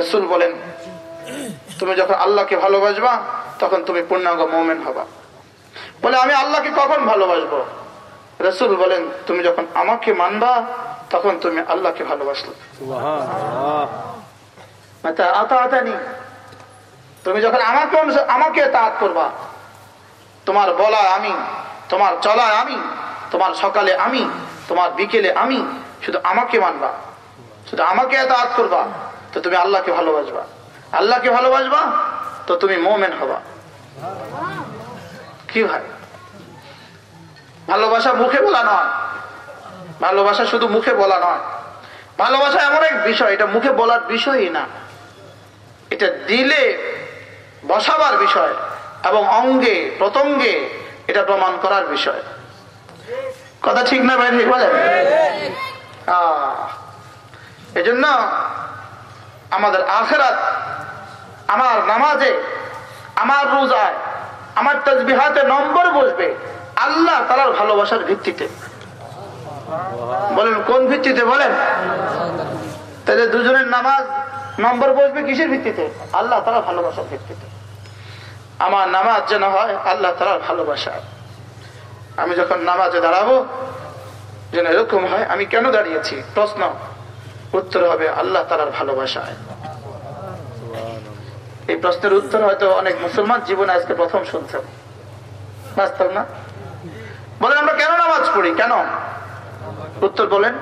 রসুল বলেন তুমি যখন আল্লাহকে ভালোবাসবা তখন তুমি পূর্ণাঙ্গ মোমেন হবা। বলে আমি আল্লাহকে কখন ভালোবাসবো? রসুল বলেন তুমি যখন আমাকে মানবা তখন তুমি আল্লাহকে ভালোবাসলো। তুমি যখন আমাকে আমাকে তাঁত করবা তোমার বলা আমি তোমার চলা আমি তোমার সকালে আমি তোমার বিকেলে আমি শুধু আমাকে মানবা শুধু আমাকে তাঁত করবা তো তুমি আল্লাহকে ভালোবাসবা। আল্লাহকে ভালোবাসবা? তো তুমি মোমেন হবা। কি ভাই? ভালোবাসা মুখে বলা নয়। ভালোবাসা শুধু মুখে বলা নয়। ভালোবাসা এমন এক বিষয়, এটা মুখে বলার বিষয়ই না। এটা দিলে বসাবার বিষয় এবং অঙ্গে প্রতঙ্গে এটা প্রমাণ করার বিষয়। কথা ঠিক না ভাই, ঠিক বলেন? এই জন্য আমাদের আখেরাত আমার নামাজে, আমার রোজায়, আমার তসবিহাতে নম্বর বসবে। আল্লাহ তালার ভালোবাসার ভিত্তিতে। বলেন, কোন ভিত্তিতে বলেন? তাহলে দুজনের নামাজ নম্বর বসবে কিসের ভিত্তিতে? আল্লাহ তালা ভালোবাসার ভিত্তিতে। আমার নামাজ যেন হয় আল্লাহ তালার ভালোবাসা আমি যখন নামাজে দাঁড়াবো, যেন এরকম হয়, আমি কেন দাঁড়িয়েছি? প্রশ্ন। উত্তর হবে, আল্লাহ তালার ভালোবাসায়। এই প্রশ্নের উত্তর হয়তো অনেক মুসলমান জীবনে আজকে প্রথম শুনছেন। বাস্তব না? বলেন, আমরা কেন নামাজ পড়ি? কেন? উত্তর বলেন,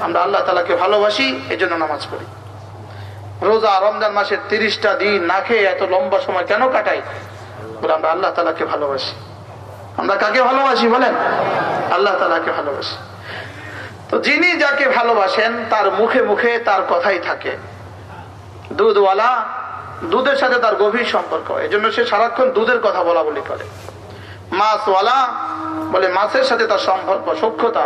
আমরা আল্লাহ তালাকে ভালোবাসি এই জন্য নামাজ পড়ি। রোজা রমজান মাসের তিরিশটা দিন না খেয়ে এত লম্বা সময় কেন কাটাই? বলে, আমরা আল্লাহ তালাকে ভালোবাসি। আমরা কাকে ভালোবাসি বলেন? আল্লাহ তালাকে ভালোবাসি। তো যিনি যাকে ভালোবাসেন, তার মুখে মুখে তার কথাই থাকে। দুধওয়ালা দুধের সাথে তার গভীর সম্পর্ক এই জন্য সে সারাক্ষণ দুধের কথা বলা বলি করে। মাছওয়ালা বলে, মাছের সাথে তার সম্পর্ক সক্ষতা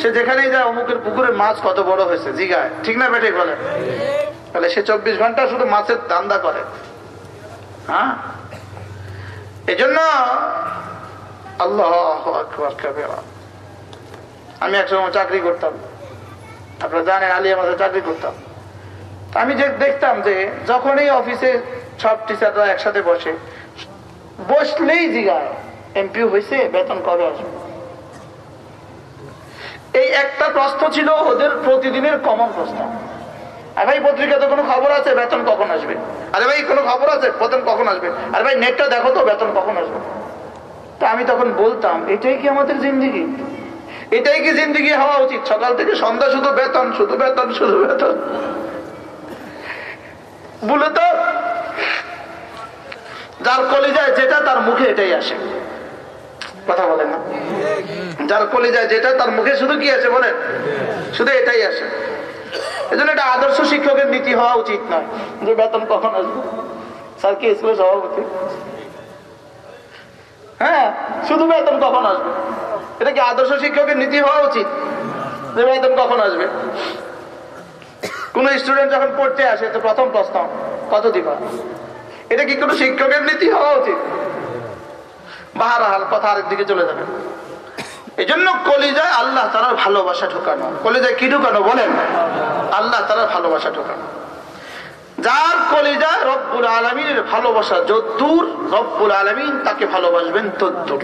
সে যেখানেই যায়, অমুকের পুকুরে মাছ কত বড় হয়েছে, জিগায়। ঠিক না বেটে বলে তাহলে সে চব্বিশ ঘণ্টা শুধু মাছের দান্দা করে। হ্যাঁ? এই জন্য আল্লাহ আমি একসময় চাকরি করতাম। আপনারা জানেন আলিয়া মাসে চাকরি করতাম। আমি যে দেখতাম যে যখনই অফিসে সব টিচাররা একসাথে বসে, বসলেই জিগায় এমপি হয়েছে বেতন কবে আসবে? এই একটা প্রশ্ন ছিল ওদের প্রতিদিনের কমন প্রশ্ন। আরে ভাই, পত্রিকাতে কোনো খবর আছে, বেতন কখন আসবে? আরে ভাই, কোনো খবর আছে, বেতন কখন আসবে? আরে ভাই নেটটা দেখো তো, বেতন কখন আসবে? তা আমি তখন বলতাম, এটাই কি আমাদের জিন্দিগি? এটাই কি জিন্দিগি হওয়া উচিত? সকাল থেকে সন্ধ্যা শুধু বেতন শুধু বেতন শুধু বেতন। বলে তো যার কলিজায় যেটা, তার মুখে এটাই আসে। কথা বলেন না? যার কলিজায় যেটা, তার মুখে শুধু কি আছে বলেন শুধু এটাই আসে। এই জন্য এটা আদর্শ শিক্ষকের নীতি হওয়া উচিত নয়। যে বেতন কখন আসবে? স্যার কি স্কুলের সভাপতি? হ্যাঁ শুধু বেতন কখন আসবে? এটা কি আদর্শ শিক্ষকের নীতি হওয়া উচিত? যে বেতন কখন আসবে? কোন স্টুডেন্ট যখন পড়তে আসে, তো প্রথম প্রশ্ন, কত দিবা? এটা কি কোনো শিক্ষকের নীতি হওয়া উচিত? বাহারাহাল কথা আরেক দিকে চলে যাবে। এই জন্য কলিজায় আল্লাহ তালার ভালোবাসা ঢুকানো। কলিজায় কি ঢুকানো বলেন? আল্লাহ তালার ভালোবাসা ঢুকানো। যার কলিজায় রব্বুল আলমিনের ভালোবাসা যদ্দূর, রব্বুল আলমিন তাকে ভালোবাসবেন তদ্দূর।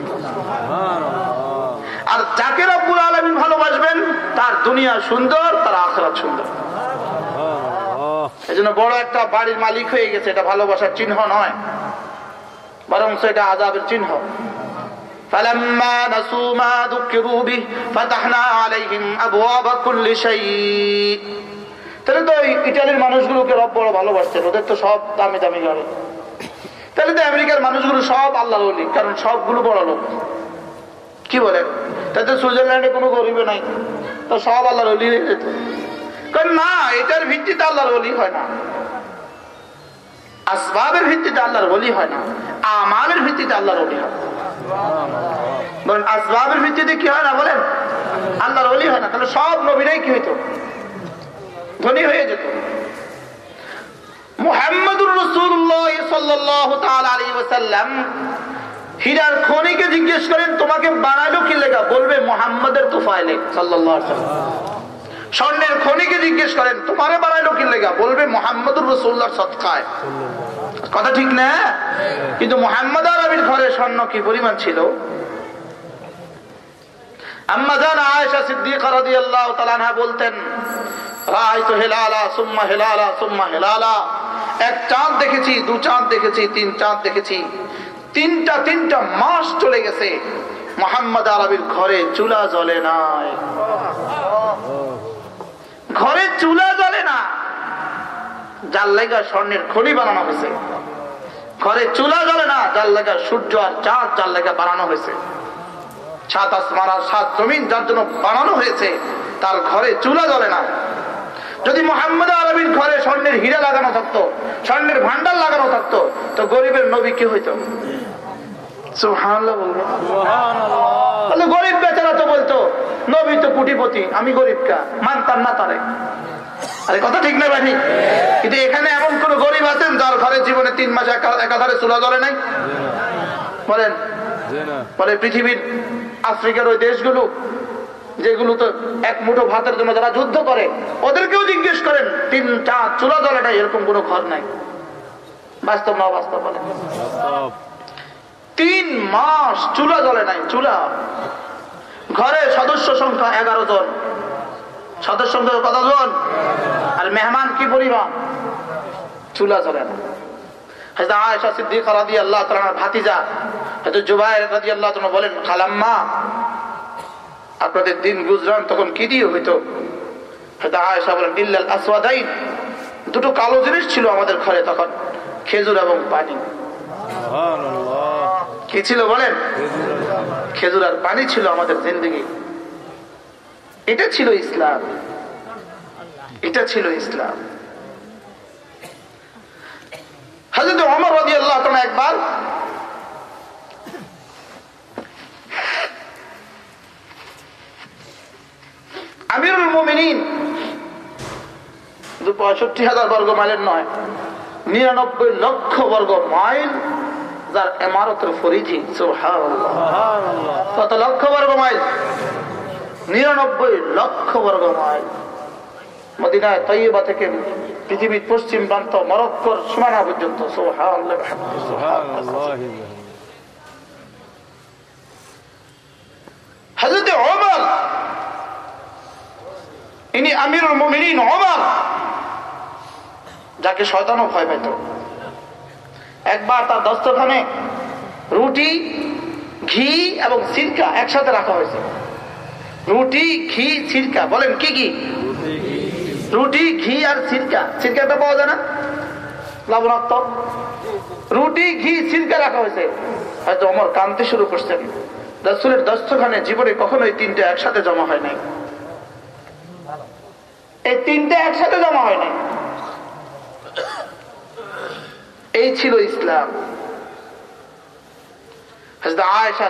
আর যাকে রব্বুল আলমিন ভালোবাসবেন, তার দুনিয়া সুন্দর, তার আখরা সুন্দর। এই জন্য বড় একটা বাড়ির মালিক হয়ে গেছে এটা ভালোবাসার চিহ্ন নয় বরং সেটা আজাবের চিহ্ন فلما نسوا ما ذكروا به فتحنا عليهم ابواب كل شيء তাহলে তো ইটালির মানুষগুলোকে রব বড় ভালোবাসছেন ওদের তো সব দামি দামি গাড়ি তাহলে তো আমেরিকার মানুষগুলো সব আল্লাহ বলি কারণ সবগুলো বড় লোক কি বলেন তাতে সুইজারল্যান্ডে কোনো গরিবে নাই তো সব আল্লাহর অলি হয়ে যেত কারণ না, এটার ভিত্তিতে আল্লাহর অলি হয় না। আসবাবের ভিত্তিতে আল্লাহর অলি হয় না। আমালের ভিত্তিতে আল্লাহর অলি হয় বলেন আসবাবের ভিত্তিতে কি হয় না বলেন? আল্লাহর অলি হয় না। তাহলে সব নবীরাই কি হইতো? ধনী হয়ে যেত। মুহাম্মদুর রসুল্লাহ সাল্লাম হীরার খনিকে জিজ্ঞেস করেন, তোমাকে বানাইলো কি লেখা? বলবে, মোহাম্মদের তুফাইলে সাল্লাহ স্বর্ণের খনিকে জিজ্ঞেস করেন, তোমারে বানাইলো কি লেখা বলবে, মোহাম্মদুর রসুল্লাহ সৎকায়। কথা ঠিক না? কিন্তু মোহাম্মদ আরবির ঘরে স্বর্ণ কি পরিমাণ ছিল? বলতেন সুম্মা সুম্মা এক চাঁদ দেখেছি, দু চাঁদ দেখেছি, তিন চাঁদ দেখেছি। তিনটা তিনটা মাস চলে গেছে। মোহাম্মদ ঘরে চুলা জ্বলে নাই। ঘরে চুলা জ্বলে না। যার লেগা স্বর্ণের খনি বানানো হয়েছে। ঘরে চুলা জ্বলে না যার লেগা সূর্য আর চাঁদ যার লেগা বানানো হয়েছে। সাত আসমান আর সাত জমিন যার জন্য বানানো হয়েছে তার ঘরে চুলা জ্বলে না। যদি মোহাম্মদ আলমীর ঘরে স্বর্ণের হীরা লাগানো থাকতো স্বর্ণের ভান্ডার লাগানো থাকতো তো গরিবের নবী কি হইতো? গরিব বেচারা তো বলতো নবী তো কুটিপতি আমি গরিব কা মানতাম না তারে। আরে কথা ঠিক না ভাই? কিন্তু এখানে এমন কোন গরিব আছেন যার ঘরে জীবনে তিন মাস একা- একাধারে চুলা জ্বলে নাই? বলেন। বলে পৃথিবীর আফ্রিকার ওই দেশগুলো যেগুলো তো এক মুঠো ভাতের জন্য যারা যুদ্ধ করে ওদেরকেও জিজ্ঞেস করেন তিন চার চুলা জ্বলে নাই এরকম কোনো ঘর নাই? বাস্তব না বাস্তব। বলে তিন মাস চুলা জ্বলে নাই চুলা। ঘরে সদস্য সংখ্যা এগারো জন। সদস্য সংখ্যা কতজন আর মেহমান কি পরিমাণ? চুলা জ্বলে না। হয়তো আয়সা সিদ্দিক রাদি আল্লাহ তালার ভাতিজা হয়তো জুবাইর রাদি আল্লাহ বলেন খালাম্মা আপনাদের দিন গুজরান তখন কি দিয়ে হইতো? হয়তো আয়সা বলেন ইল্লাল আসওয়াদাইন দুটো কালো জিনিস ছিল আমাদের ঘরে তখন খেজুর এবং পানি। কি ছিল বলেন? খেজুর আর পানি ছিল আমাদের জিন্দগি। এটা ছিল ইসলাম। এটা ছিল ইসলাম। অমর রাজি আল্লাহ একবার আমিরুল মোমিনিন পঁয়ষট্টি হাজার বর্গ মাইলের নয়, নিরানব্বই লক্ষ বর্গ মাইল যার এমারতের। সুবহানাল্লাহ। কত লক্ষ বর্গ মাইল? নিরানব্বই লক্ষ বর্গ মাইল। মদিনায় তৈবা থেকে পৃথিবীর পশ্চিম প্রান্ত মরক্কর সীমানা পর্যন্ত যাকে শয়তানও ভয় পেত একবার তার দস্তখানে রুটি, ঘি এবং সিরকা একসাথে রাখা হয়েছে। রুটি, ঘি, সিরকা, বলেন কি কি? রুটি, ঘি আর সিরকা। সিরকাটা পাওয়া যায় না? লবণাত্মক রুটি, ঘি, সিরকা রাখা হয়েছে। হয়তো অমর কানতে শুরু করছেন। রসুলের দস্তখানে জীবনে কখনো এই তিনটে একসাথে জমা হয় নাই। এই তিনটে একসাথে জমা হয় নাই। এই ছিল ইসলাম। হজরত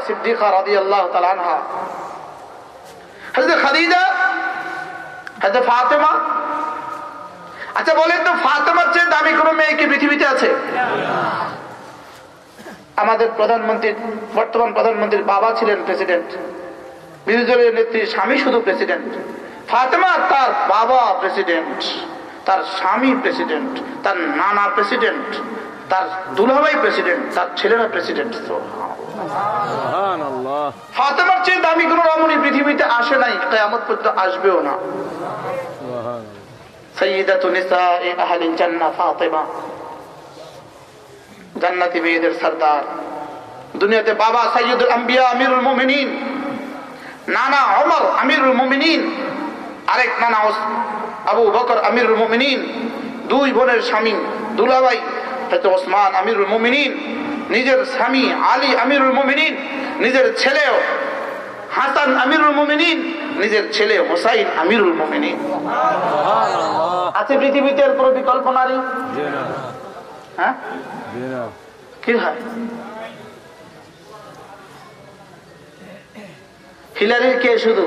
সিদ্দিকা রাদিয়াল্লাহু তাআলা আনহা আচ্ছা বলেন তো চেয়ে দামি কোনো পৃথিবীতে আছে? আমাদের বর্তমান প্রধানমন্ত্রীর বাবা ছিলেন প্রেসিডেন্ট। বিরোধী দলের নেত্রী, স্বামী শুধু প্রেসিডেন্ট। ফাতেমা তার বাবা প্রেসিডেন্ট, তার স্বামী প্রেসিডেন্ট, তার নানা প্রেসিডেন্ট। তার দুলাভাই প্রেসিডেন্ট তার ছেলেরা প্রেসিডেন্ট ফাতেমার চেয়ে দামি কোন রমণী পৃথিবীতে আসে নাই কেয়ামত পর্যন্ত আসবেও না। জান্নাতি মেয়েদের সর্দার। দুনিয়াতে বাবা সৈয়দুল আম্বিয়া আমিরুল মুমিনিন। নানা ওমর আমিরুল মুমিনিন। আরেক নানা আবু বকর আমিরুল মুমিনিন। দুই বোনের স্বামী দুলাভাই। হয়তো ওসমান আমিরুল মুমিনিন নিজের স্বামী আলী আমিরুল মুমিনিন নিজের ছেলেও হাসান আমিরুল মুমিনিন নিজের ছেলে হোসাইন আমিরুল মুমিনিন। আছে পৃথিবীতে এর কোনো বিকল্প নারী? হ্যাঁ? কি হয়? হিলারির কে শুধু?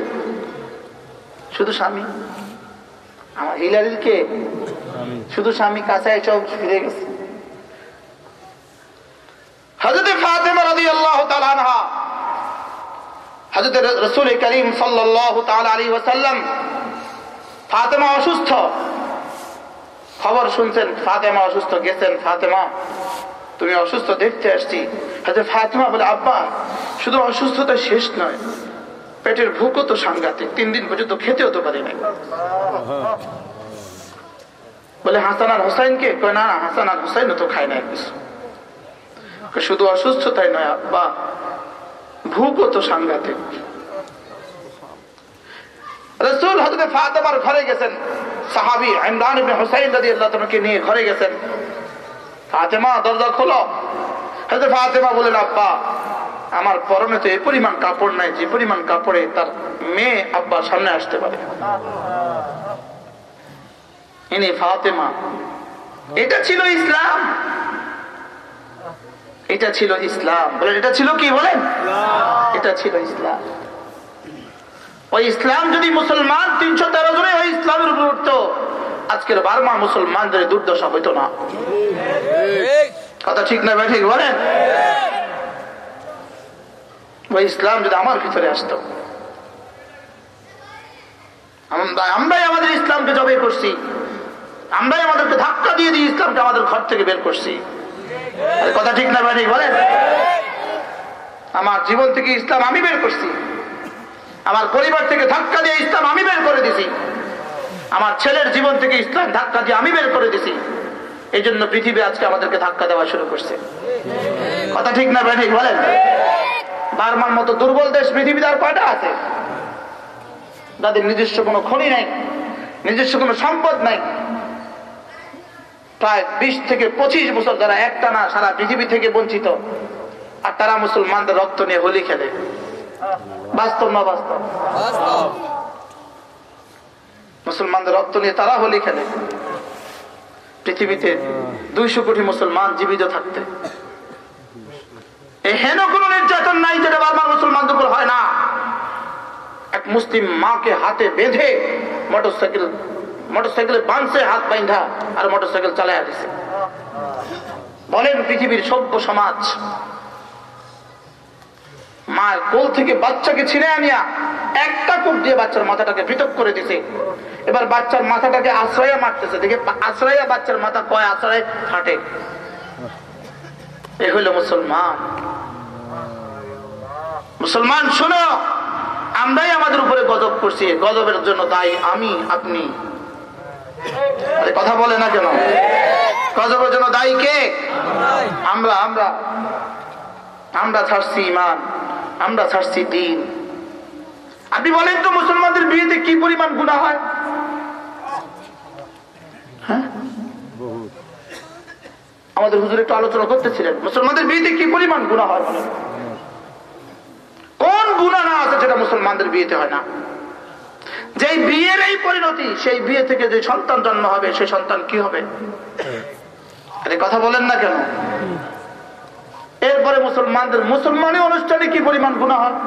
শুধু স্বামী? আমার হিলারির কে? শুধু স্বামী কাছে সব ফিরে গেছে। হজরত ফাতেমা রাদিয়াল্লাহু তাআলা আনহা হজরত রাসূল করিম সাল্লাল্লাহু তাআলা আলাইহি ওয়াসাল্লাম, ফাতেমা অসুস্থ। খবর শুনছেন, ফাতেমা অসুস্থ, গেছেন, ফাতেমা, তুমি অসুস্থ দেখতে আসছি। হজরত ফাতেমা বলে, আব্বা, শুধু অসুস্থতা শেষ নয়, পেটের ভুকও তো সাংঘাতিক, তিন দিন পর্যন্ত খেতেও তো পারি নাই। বলে, হাসান আর হোসাইনকে? না হাসান আর হোসাইন তো খায় না কিছু শুধু অসুস্থতাই নয়, আব্বা। ভুকও তো সাংঘাতিক। ঘরে গেছেন। সাহাবি নিয়ে ঘরে গেছেন। ফাতেমা খোলো। আমার তো পরিমাণ কাপড় নাই, যে পরিমাণ কাপড়ে তার মেয়ে আব্বা সামনে আসতে পারে। ফাতেমা। এটা ছিল ইসলাম। এটা ছিল ইসলাম। বলেন এটা ছিল কি বলেন? এটা ছিল ইসলাম। ওই ইসলাম যদি মুসলমান তিনশো তেরো জনে ওই ইসলামের উপর উঠতো আজকের বার্মা মুসলমানদের দুর্দশা হইতো না। কথা ঠিক না ভাই ঠিক বলেন? ওই ইসলাম যদি আমার ভিতরে আসতো। আমরাই আমাদের ইসলামকে জবে করছি। আমরাই আমাদেরকে ধাক্কা দিয়ে দিয়ে ইসলামকে আমাদের ঘর থেকে বের করছি। কথা ঠিক না ঠিক, বলেন। আমার জীবন থেকে ইসলাম আমি বের করছি। আমার পরিবার থেকে ধাক্কা দিয়ে ইসলাম আমি বের করে দিছি। আমার ছেলের জীবন থেকে ইসলাম ধাক্কা দিয়ে আমি বের করে দিছি। এই জন্য পৃথিবী আজকে আমাদেরকে ধাক্কা দেওয়া শুরু করছে। কথা ঠিক না, ভাই বলেন। বার্মার মতো দুর্বল দেশ পৃথিবীতে আর কয়টা আছে? তাদের নিজস্ব কোনো খনি নাই, নিজস্ব কোনো সম্পদ নাই প্রায় বিশ থেকে পঁচিশ বছর যারা একটা না সারা পৃথিবী থেকে বঞ্চিত, আর তারা মুসলমানদের রক্ত নিয়ে হোলি খেলে। বাস্তব না বাস্তব? মুসলমানদের রক্ত নিয়ে তারা হোলি খেলে। পৃথিবীতে দুইশো কোটি মুসলমান জীবিত থাকতে। হেন কোন নির্যাতন নাই যেটা বারবার মুসলমানদের উপর হয় না। এক মুসলিম মাকে হাতে বেঁধে মোটরসাইকেল মোটরসাইকেলে বাঁধছে হাত বাইন্ধা আর মোটরসাইকেল চালায় দিছে। বলেন পৃথিবীর সভ্য সমাজ, মায়ের কোল থেকে বাচ্চাকে ছিঁড়ে আনিয়া একটা কূপ দিয়ে বাচ্চার মাথাটাকে পৃথক করে দিছে। এবার বাচ্চার মাথাটাকে আশ্রয়া মারতেছে। দেখে আশ্রয়া বাচ্চার মাথা কয় আশ্রয়? ফাটে। এ হইল মুসলমান। মুসলমান, শোনো, আমরাই আমাদের উপরে গজব করছি। গজবের জন্য দায়ী আমি, আপনি। কথা বলে না কেন? গজবের জন্য দায়ী কে? আমরা আমরা। আমরা ছাড়ছি ইমান, আমরা ছাড়ছি দিন। আপনি বলেন তো মুসলমানদের বিয়েতে কি পরিমাণ গুণা হয়? হ্যাঁ? আমাদের হুজুর একটু আলোচনা করতেছিলেন। মুসলমানদের বিয়েতে কি পরিমাণ গুণা হয় কোন গুণা না আছে যেটা মুসলমানদের বিয়েতে হয় না? যেই বিয়ের এই পরিণতি, সেই বিয়ে থেকে যে সন্তান জন্ম হবে সেই সন্তান কি হবে? কথা বলেন না কেন? এরপরে মুসলমানদের, মুসলমানি অনুষ্ঠানে কি পরিমাণ গুণা হয়?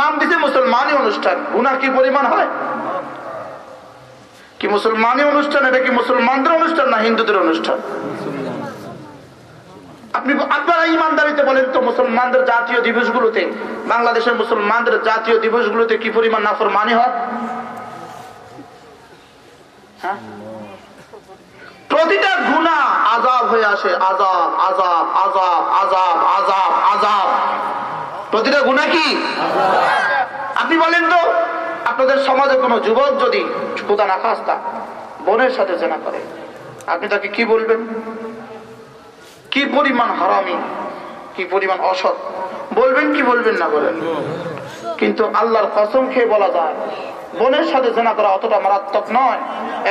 নাম দিতে মুসলমানি অনুষ্ঠান। গুণা কি পরিমাণ হয়? কি মুসলমানি অনুষ্ঠান, এটা কি মুসলমানদের অনুষ্ঠান না হিন্দুদের অনুষ্ঠান? আপনি আপনারা ইমানদারিতে বলেন তো, মুসলমানদের জাতীয় দিবসগুলোতে, বাংলাদেশের মুসলমানদের জাতীয় দিবসগুলোতে কি পরিমাণ নাফর মানি হয় হ্যাঁ? প্রতিটা গুণা আজাব হয়ে আসে। আজাব আজাব আজাব আজাব আজাব আজাব। প্রতিটা গুণা কি? আপনি বলেন তো, আপনাদের সমাজে কোনো যুবক যদি খোদা না খাস্তা বোনের সাথে জেনা করে, আপনি তাকে কি বলবেন? কি পরিমাণ হারামি, কি পরিমাণ অসৎ? বলবেন কি বলবেন না বলেন। কিন্তু আল্লাহর কসম খেয়ে বলা যায় বোনের সাথে জেনা করা অতটা মারাত্মক নয়।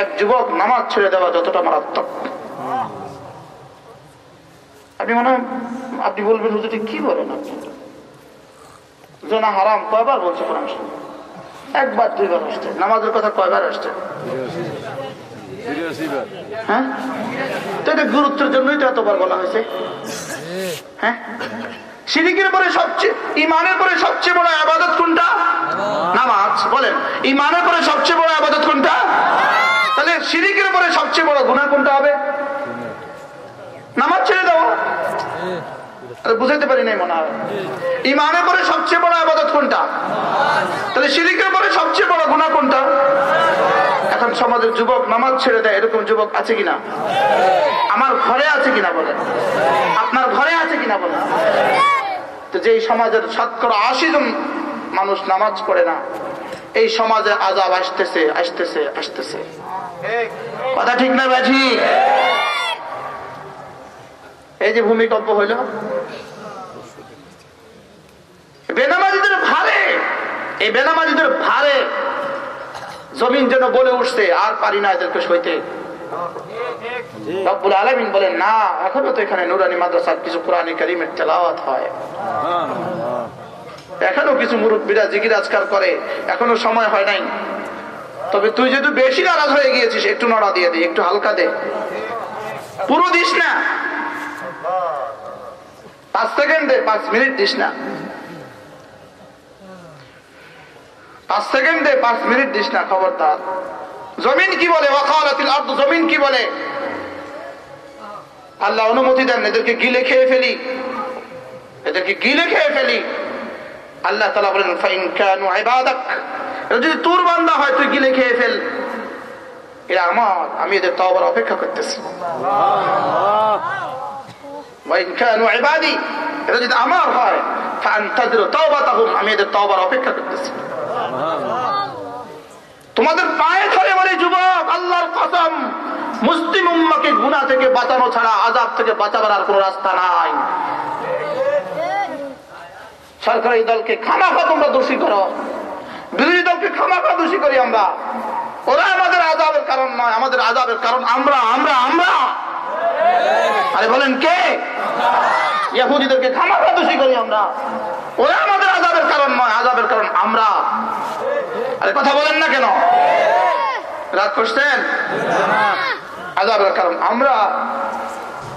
এক যুবক নামাজ ছেড়ে দেওয়া যতটা মারাত্মক। আপনি মনে আপনি বলবেন, হুজুর কি বলেন আপনি? জেনা হারাম, কয়বার বলছে কোরআন একবার, দুইবার আসছে। নামাজের কথা কয়বার আসছে? হ্যাঁ? তো এটা গুরুত্বের জন্যই তো এতবার বলা হয়েছে। হ্যাঁ? সিরিকের পরে সবচেয়ে ইমানের পরে সবচেয়ে বড় আবাদত কোনটা? নামাজ। বলেন ইমানের পরে সবচেয়ে বড় আবাদত কোনটা? তাহলে সিরিকের পরে সবচেয়ে বড় গুণা কোনটা হবে? নামাজ ছেড়ে দাও। আরে বুঝাইতে পারি নাই মনে হয়। ইমানের পরে সবচেয়ে বড় আবাদত কোনটা? তাহলে সিরিকের পরে সবচেয়ে বড় গুণা কোনটা? এখন সমাজের যুবক নামাজ ছেড়ে দেয় এরকম যুবক আছে কিনা? আমার ঘরে আছে কিনা বলেন? আপনার ঘরে আছে কিনা বলেন? তো যেই সমাজের শতকরা আশি জন মানুষ নামাজ পড়ে না, এই সমাজে আজাব আসতেছে আসতেছে আসতেছে। কথা ঠিক না বাজি এই যে ভূমিকম্প হইল। বেনামাজিদের ভারে, এই বেনামাজিদের ভারে জমিন যেন বলে উঠছে, আর পারি না এদেরকে সইতে। রব্বুল আলমিন বলেন না এখনও তো এখানে নুরানি মাদ্রাসার কিছু কোরআনী কারিমের তেলাওয়াত হয়। এখনও কিছু মুরব্বীরা জিকির আজকার করে এখনও সময় হয় নাই। তবে তুই যেহেতু বেশি নারাজ হয়ে গিয়েছিস একটু নড়া দিয়ে দে একটু হালকা দে। পুরো দিস না। পাঁচ সেকেন্ড দে পাঁচ মিনিট দিস না। পাঁচ সেকেন্ড দে পাঁচ মিনিট দিস না খবরদার। জমিন কি বলে? ওয়াকালাতিল আরদ, জমিন কি বলে? আল্লাহ অনুমতি দেন, এদেরকে গিলে খেয়ে ফেলি। এদেরকে গিলে খেয়ে ফেলি। আল্লাহ তালা বলেন, ফাইন কানু যদি তোর বান্দা হয়, তুই গিলে খেয়ে ফেল। এরা আমার, আমি এদের তওবার অপেক্ষা করতেছি। এরা যদি আমার হয় আমি এদের তওবার অপেক্ষা করতেছি। তোমাদের পায়ে ধরে বলে, যুবক, আল্লাহর কসম, মুসলিম উম্মাকে গুনাহ থেকে বাঁচানো ছাড়া আযাব থেকে বাঁচাবার আর কোনো রাস্তা নাই। সরকারি দলকে খামাখা তোমরা দোষী করো। বিরোধী দলকে খামাখা দোষী করি আমরা। ওরা আমাদের আজাবের কারণ নয়, আমাদের আজাবের কারণ আমরা আমরা আমরা। আরে বলেন কে? ইয়াহুদিদেরকে খামাখা দোষী করি আমরা। ওরা আমাদের আজাবের কারণ নয় আজাবের কারণ আমরা। কথা বলেন না কেন? রাগ করছেন? আজাবের কারণ। আমরা,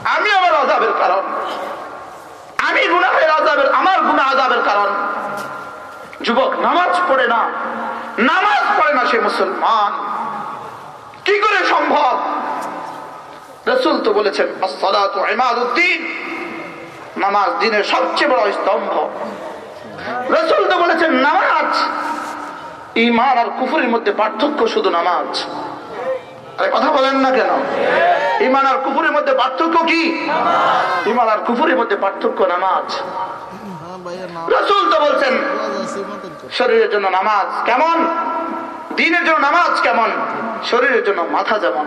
আমি আমার আজাবের কারণ। আমি গুনাহের আজাবের, আমার গুনাহ আজাবের কারণ। যুবক, নামাজ পড়ে না। নামাজ পড়ে না সে মুসলমান। কি করে সম্ভব? রসুল তো বলেছেন নামাজ দিনের সবচেয়ে বড় স্তম্ভ। রসুল তো বলেছেন, নামাজ ইমান আর কুফুরের মধ্যে পার্থক্য শুধু নামাজ। আরে কথা বলেন না কেন? ইমান আর কুফুরের মধ্যে পার্থক্য কি? ইমান আর কুফুরের মধ্যে পার্থক্য নামাজ। রসুল তো বলছেন শরীরের জন্য নামাজ কেমন? দিনের জন্য নামাজ কেমন? শরীরের জন্য মাথা যেমন।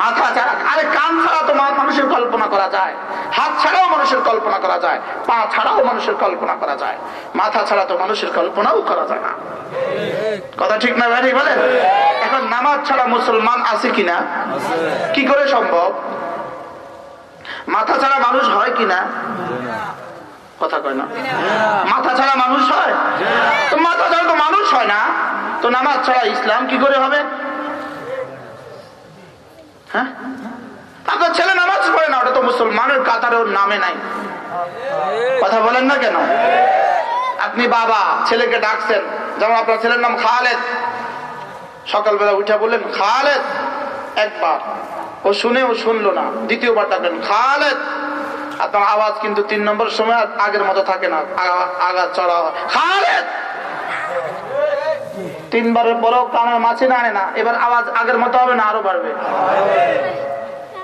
মাথা ছাড়া আরে কান ছাড়া তো মানুষের কল্পনা করা যায়। হাত ছাড়াও মানুষের কল্পনা করা যায়। পা ছাড়াও মানুষের কল্পনা করা যায়। মাথা ছাড়া তো মানুষের কল্পনাও করা যায় না। কথা ঠিক না ভাই বলেন? এখন নামাজ ছাড়া মুসলমান আছে কিনা? কি করে সম্ভব? মাথা ছাড়া মানুষ হয় কিনা? কথা কয় না। মাথা ছাড়া মানুষ হয়? তো মাথা ছাড়া তো মানুষ হয় না। তো নামাজ ছাড়া ইসলাম কি করে হবে? হ্যাঁ? আপনার ছেলে নামাজ পড়ে না, ওটা তো মুসলমানের কাতারে ওর নামে নাই। কথা বলেন না কেন? আপনি বাবা, ছেলেকে ডাকছেন। যেমন আপনার ছেলের নাম খালেদ। সকালবেলা উঠে বললেন, খালেদ, একবার। ও শুনে ও শুনলো না। দ্বিতীয়বার ডাকলেন, খালেদ। আপনার আওয়াজ কিন্তু তিন নম্বর সময় আগের মতো থাকে না। আগা- চড়া। খালেদ! তিনবারের পরেও কানের মাছি না আনে না। এবার আওয়াজ আগের মতো হবে না, আরও বাড়বে।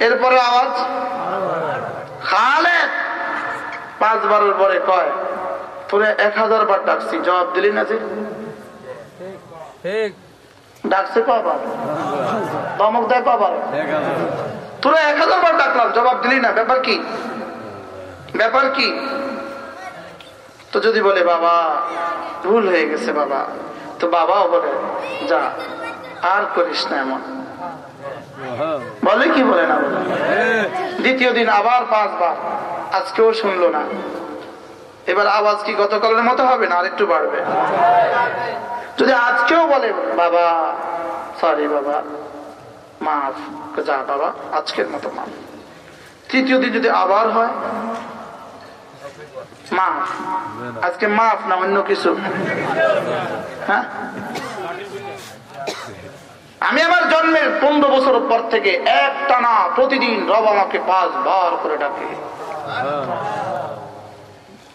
এরপরে আওয়াজ, খালেদ! পাঁচবারের পরে কয়, তোরে এক হাজার বার ডাকছি। জবাব দিলি না যে? ডাকছে কবার? দমক দেয় কবার? তোরা এক হাজার বার ডাকলাম। জবাব দিলি না। ব্যাপার কি? ব্যাপার কি? তো যদি বলে, বাবা, ভুল হয়ে গেছে বাবা। তো বাবাও বলে, যা, আর করিস না এমন। বলে কি বলে না বলে? দ্বিতীয় দিন আবার পাঁচবার। আজকেও শুনলো না। এবার আওয়াজ কি গতকালের মতো হবে না আরেকটু বাড়বে? যদি আজকেও বলে, বাবা সরি বাবা, মাফ, যা বাবা, আজকের মতো মাফ। তৃতীয় দিন যদি আবার হয় মাফ। আজকে মাফ না অন্য কিছু। হ্যাঁ? আমি আমার জন্মের পনেরো বছর পর থেকে এক টানা প্রতিদিন রব আমাকে পাঁচ বার করে ডাকে।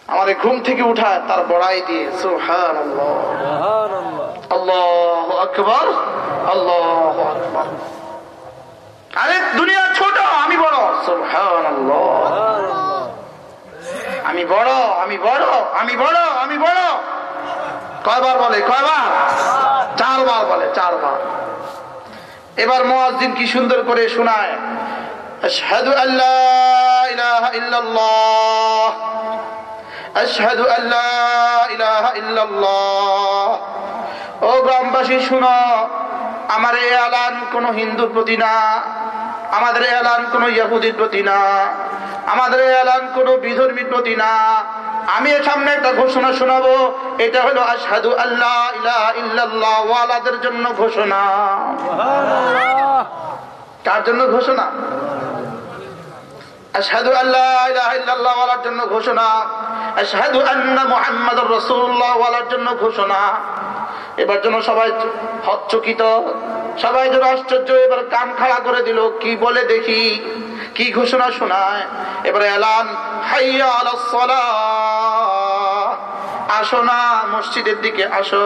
আমার ঘুম থেকে উঠায় তার বড়াই দিয়ে সুহান আকবর আরে, দুনিয়া ছোট, আমি বড় সুবহান আমি বড় আমি বড় আমি বড় আমি বড়। কয়বার বলে, কয়বার? চারবার বলে, চারবার। এবার মুয়াজ্জিন কি সুন্দর করে শোনায় ইল্লাল্লাহ ও গ্রামবাসী, শুনো, আমার এলান কোনো হিন্দুর প্রতি না, আমাদের এলান কোনো ইয়াহুদির প্রতি না। আমাদের এলান কোনো বিধর্মীর প্রতি না। আমি এর সামনে একটা ঘোষণা শোনাবো। এটা হলো আশহাদু আল্লাহ ইলাহা ইল্লাল্লাহ ওয়ালাদের জন্য ঘোষণা। কার জন্য ঘোষণা? আল্লাহ ইলাহা ইল্লাল্লাহ ওয়ালার জন্য ঘোষণা। আশহাদু আন্না মুহাম্মাদুর রাসূলুল্লাহ ওয়ালার জন্য ঘোষণা। এবার জন্য সবাই হচ্চকিত সবাই যেন আশ্চর্য এবার কান খাড়া করে দিল কি বলে দেখি? কি ঘোষণা শোনায়? এবারে এলান, হাইয়া আলাস সালাহ। আসো না মসজিদের দিকে, আসো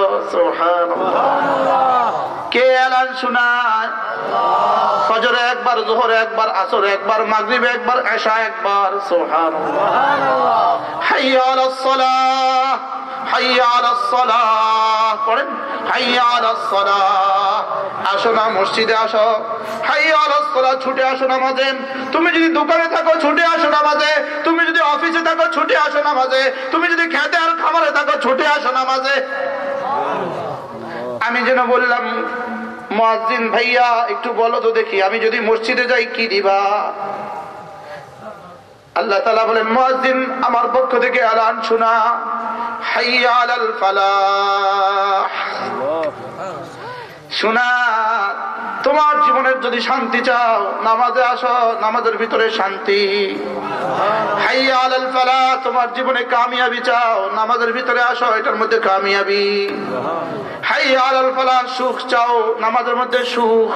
কে এলান শোনায়? ফজরে একবার, জোহরে একবার, আসরে একবার, মাগরিবে একবার এশা একবার, সুবহানাল্লাহ। হাইয়া আলাস আসো না, মসজিদে আসো। ছুটে আসো তুমি যদি দোকানে থাকো, ছুটে আসো নামাজে। তুমি যদি অফিসে থাকো, ছুটে আসো নামাজে। তুমি যদি খেতে আর খাবারে থাকো, ছুটে আসো নামাজে। আমি যেন বললাম, মুয়াজ্জিন ভাইয়া, একটু বলো তো দেখি, আমি যদি মসজিদে যাই, কি দিবা? আল্লাহ তালা বলেন মহাজিন আমার পক্ষ থেকে আলান শোনা হাইয়া আলাল শোনা, তোমার জীবনের যদি শান্তি চাও, নামাজে আসো, নামাজের ভিতরে শান্তি। হাইয়া আলাল ফালাহ তোমার জীবনে কামিয়াবি চাও, নামাজের ভিতরে আসো, এটার মধ্যে কামিয়াবি। হাইয়া আলাল ফালাহ সুখ চাও, নামাজের মধ্যে সুখ।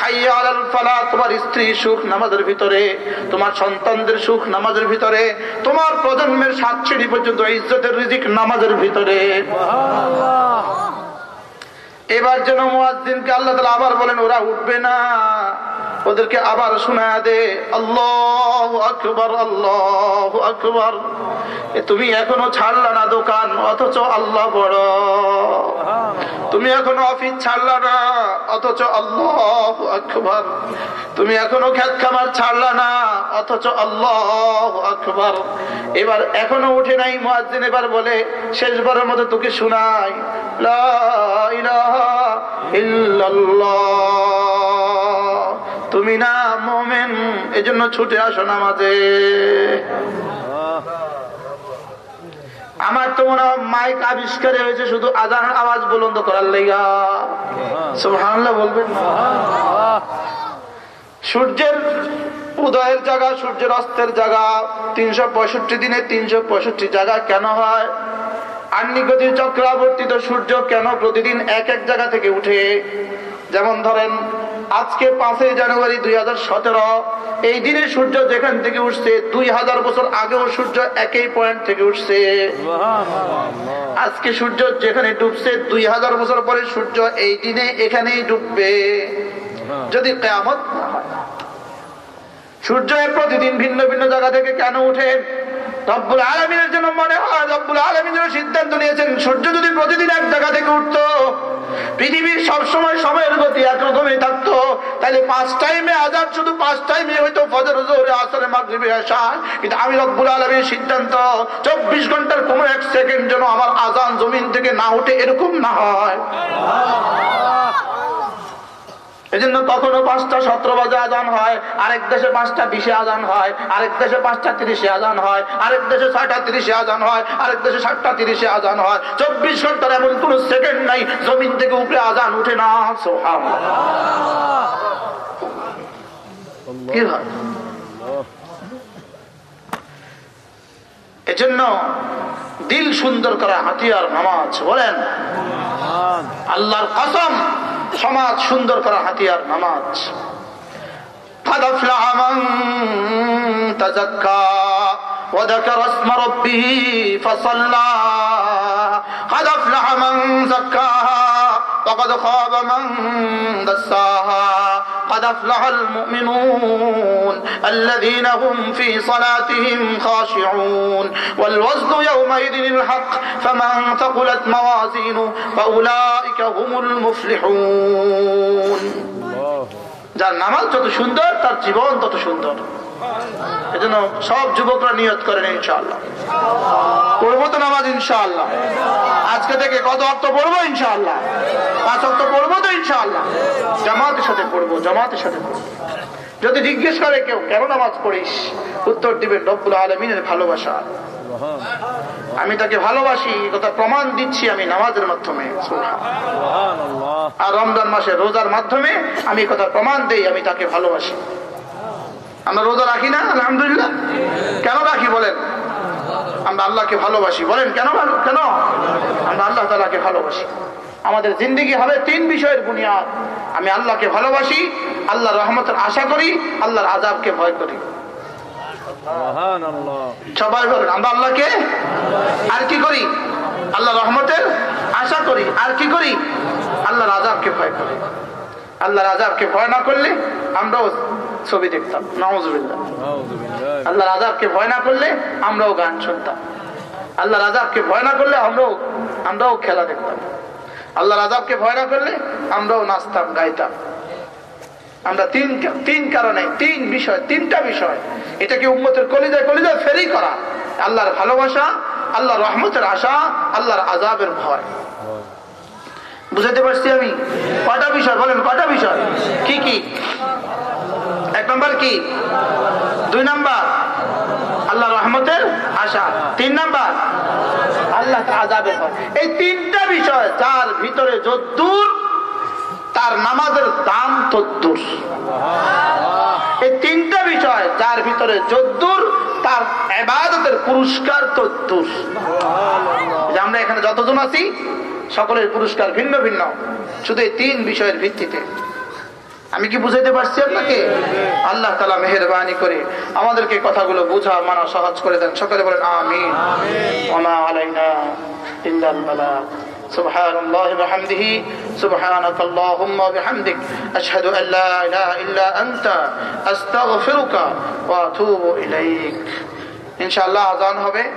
হাইয়া আলাল ফালাহ তোমার স্ত্রী সুখ, নামাজের ভিতরে। তোমার সন্তানদের সুখ, নামাজের ভিতরে। তোমার প্রজন্মের সাত পর্যন্ত ইজ্জতের রিজিক নামাজের ভিতরে। এবার যেন মুয়াজ্জিনকে আল্লাহ তালা আবার বলেন ওরা উঠবে না। ওদেরকে আবার শোনা দে। আল্লাহ আকবর আল্লাহ আকবর। তুমি এখনও ছাড়লা না দোকান, অথচ আল্লাহ বড়। তুমি এখনও অফিস ছাড়লা না, অথচ আল্লাহ আকবর। তুমি এখনও খেত খামার ছাড়লা না, অথচ আল্লাহ আকবর। এবার এখনও উঠে নাই মুয়াজ্জিন, এবার বলে, শেষবারের মতো তোকে শোনাই। ইল্লাল্লাহ। তুমি না মোমেন জন্য ছুটে আসো নামাজে। আমার তো মনে হয় মাইক আবিষ্কারে হয়েছে, শুধু আজান আওয়াজ বুলন্দ করার লেগা। সুবহানাল্লাহ বলবেন সূর্যের উদয়ের জায়গা, সূর্যের অস্তের জায়গা, তিনশো পঁয়ষট্টি দিনে তিনশো পঁয়ষট্টি জায়গা কেন হয়? আন্নিগতি চক্রাবর্তিত সূর্য কেন প্রতিদিন এক এক জায়গা থেকে উঠে? যেমন ধরেন আজকে পাঁচই জানুয়ারি দুই হাজার সতেরো এই দিনে সূর্য যেখান থেকে উঠছে দুই হাজার বছর আগেও সূর্য একই পয়েন্ট থেকে উঠছে। আজকে সূর্য যেখানে ডুবছে দুই হাজার বছর পরে সূর্য এই দিনে এখানেই ডুববে। যদি কেয়ামত না সূর্য প্রতিদিন ভিন্ন ভিন্ন জায়গা থেকে কেন উঠে? রব্বুল আলমিনের জন্য মনে হয় রব্বুল আলমিন যেন সিদ্ধান্ত নিয়েছেন, সূর্য যদি প্রতিদিন এক জায়গা থেকে উঠতো, পৃথিবীর সবসময় সময়ের গতি একরকমই থাকতো তাহলে পাঁচ টাইমে আজাদ শুধু পাঁচ টাইমে হয়তো ফজর জোরে আসরে, মাগরিবে আসা কিন্তু আমি রব্বুল আলমীর সিদ্ধান্ত, চব্বিশ ঘণ্টার কোনো এক সেকেন্ড যেন আমার আজান জমিন থেকে না উঠে এরকম না হয়। এজন্য কখনো পাঁচটা সতেরো বাজে আজান হয় আরেক দেশে পাঁচটা বিশে আজান হয় আরেক দেশে পাঁচটা তিরিশে আজান হয় আরেক দেশে ছয়টা তিরিশে আজান হয় আরেক দেশে সাতটা তিরিশে আজান হয়। চব্বিশ ঘণ্টার এমন কোন সেকেন্ড নাই জমিন থেকে উপরে আজান উঠে না সোহাম কি হয়? এজন্য দিল সুন্দর করা হাতিয়ার নামাজ বলেন। আল্লাহর কসম সমাজ সুন্দর করা হাতিয়ার নামাজ قد افلح من تزكى وذكر اسم ربه فصلى قد افلح من زكاها وقد خاب من دساها قد افلح المؤمنون الذين هم في صلاتهم خاشعون والوزن يومئذ الحق فمن ثقلت موازينه فاولئك هم المفلحون যার নামাজ যত সুন্দর তার জীবন তত সুন্দর এজন্য সব যুবকরা নিয়ত করেন ইনশাআল্লাহ। পড়ব তো নামাজ ইনশাআল্লাহ। আজকে থেকে কত অক্ত পড়ব ইনশাআল্লাহ? পাঁচ অক্ত পড়ব তো ইনশাআল্লাহ। জামাতের সাথে পড়ব, জামাতের সাথে পড়ব। যদি জিজ্ঞেস করে কেউ, কেন নামাজ পড়িস? উত্তর দিবেন, রব্বুল আলমিনের ভালোবাসা। আমি তাকে ভালোবাসি কথা প্রমাণ দিচ্ছি আমি নামাজের মাধ্যমে। আর রমজান মাসে রোজার মাধ্যমে আমি কথা প্রমাণ দেই, আমি তাকে ভালোবাসি। আমরা রোজা রাখি না? আলহামদুলিল্লাহ। কেন রাখি বলেন? আমরা আল্লাহকে ভালোবাসি। বলেন কেন ভালো কেন? আমরা আল্লাহ তালাকে ভালোবাসি। আমাদের জিন্দিগি হবে তিন বিষয়ের বুনিয়াদ। আমি আল্লাহকে ভালোবাসি আল্লাহ রহমতের আশা করি আল্লাহর আজাবকে ভয় করি। সবাই বলেন আমরা আল্লাহকে আর কি করি? আল্লাহ রহমতের আশা করি আর কি করি? আল্লাহর রাজাবকে ভয় করি। আল্লাহর রাজাবকে ভয় না করলে আমরাও ছবি দেখতাম নওয়াজবিল্লাহ
আউযু বিল্লাহ
আল্লাহ রাজাবকে ভয় না করলে আমরাও গান শুনতাম। আল্লাহ রাজাবকে ভয় না করলে আমরাও আমরাও খেলা দেখতাম। আল্লাহ রাজাবকে ভয় না করলে আমরাও নাচতাম গাইতাম। আমরা তিন তিন কারণে তিন বিষয় তিনটা বিষয়। এটাকে উম্মতের কলিজায় কলিজায় ফেরি করা। আল্লাহর ভালোবাসা আল্লাহ রহমতের আশা আল্লাহর আজাবের ভয়। বুঝাতে পারছি আমি? কটা বিষয়? বলেন কটা বিষয়? কি কি? এক নম্বর কি? দুই নাম্বার। আল্লাহ রহমতের আশা। তিন নাম্বার। আল্লাহ আজাবের এই তিনটা বিষয় যার ভিতরে যদ্দূর, তার নামাজের দাম তদ্দূর। এই তিনটা বিষয় যার ভিতরে যদ্দূর, তার এবাদতের পুরস্কার তদ্দূর। আমরা এখানে যতজন আছি, সকলের পুরস্কার ভিন্ন ভিন্ন। শুধু এই তিন বিষয়ের ভিত্তিতে। আমি কি বুঝাইতে পারছি আপনাকে আল্লাহ তালা মেহরবানি করে আমাদেরকে কথাগুলো বোঝা মানা সহজ করে দেন সকলে বলেন আমিন ওমা আলাইনা ইল্লাল বালাগ سبحان الله وبحمده سبحانك اللهم وبحمدك أشهد أن لا إله إلا أنت أستغفرك وأتوب إليك إن شاء الله أذان হবে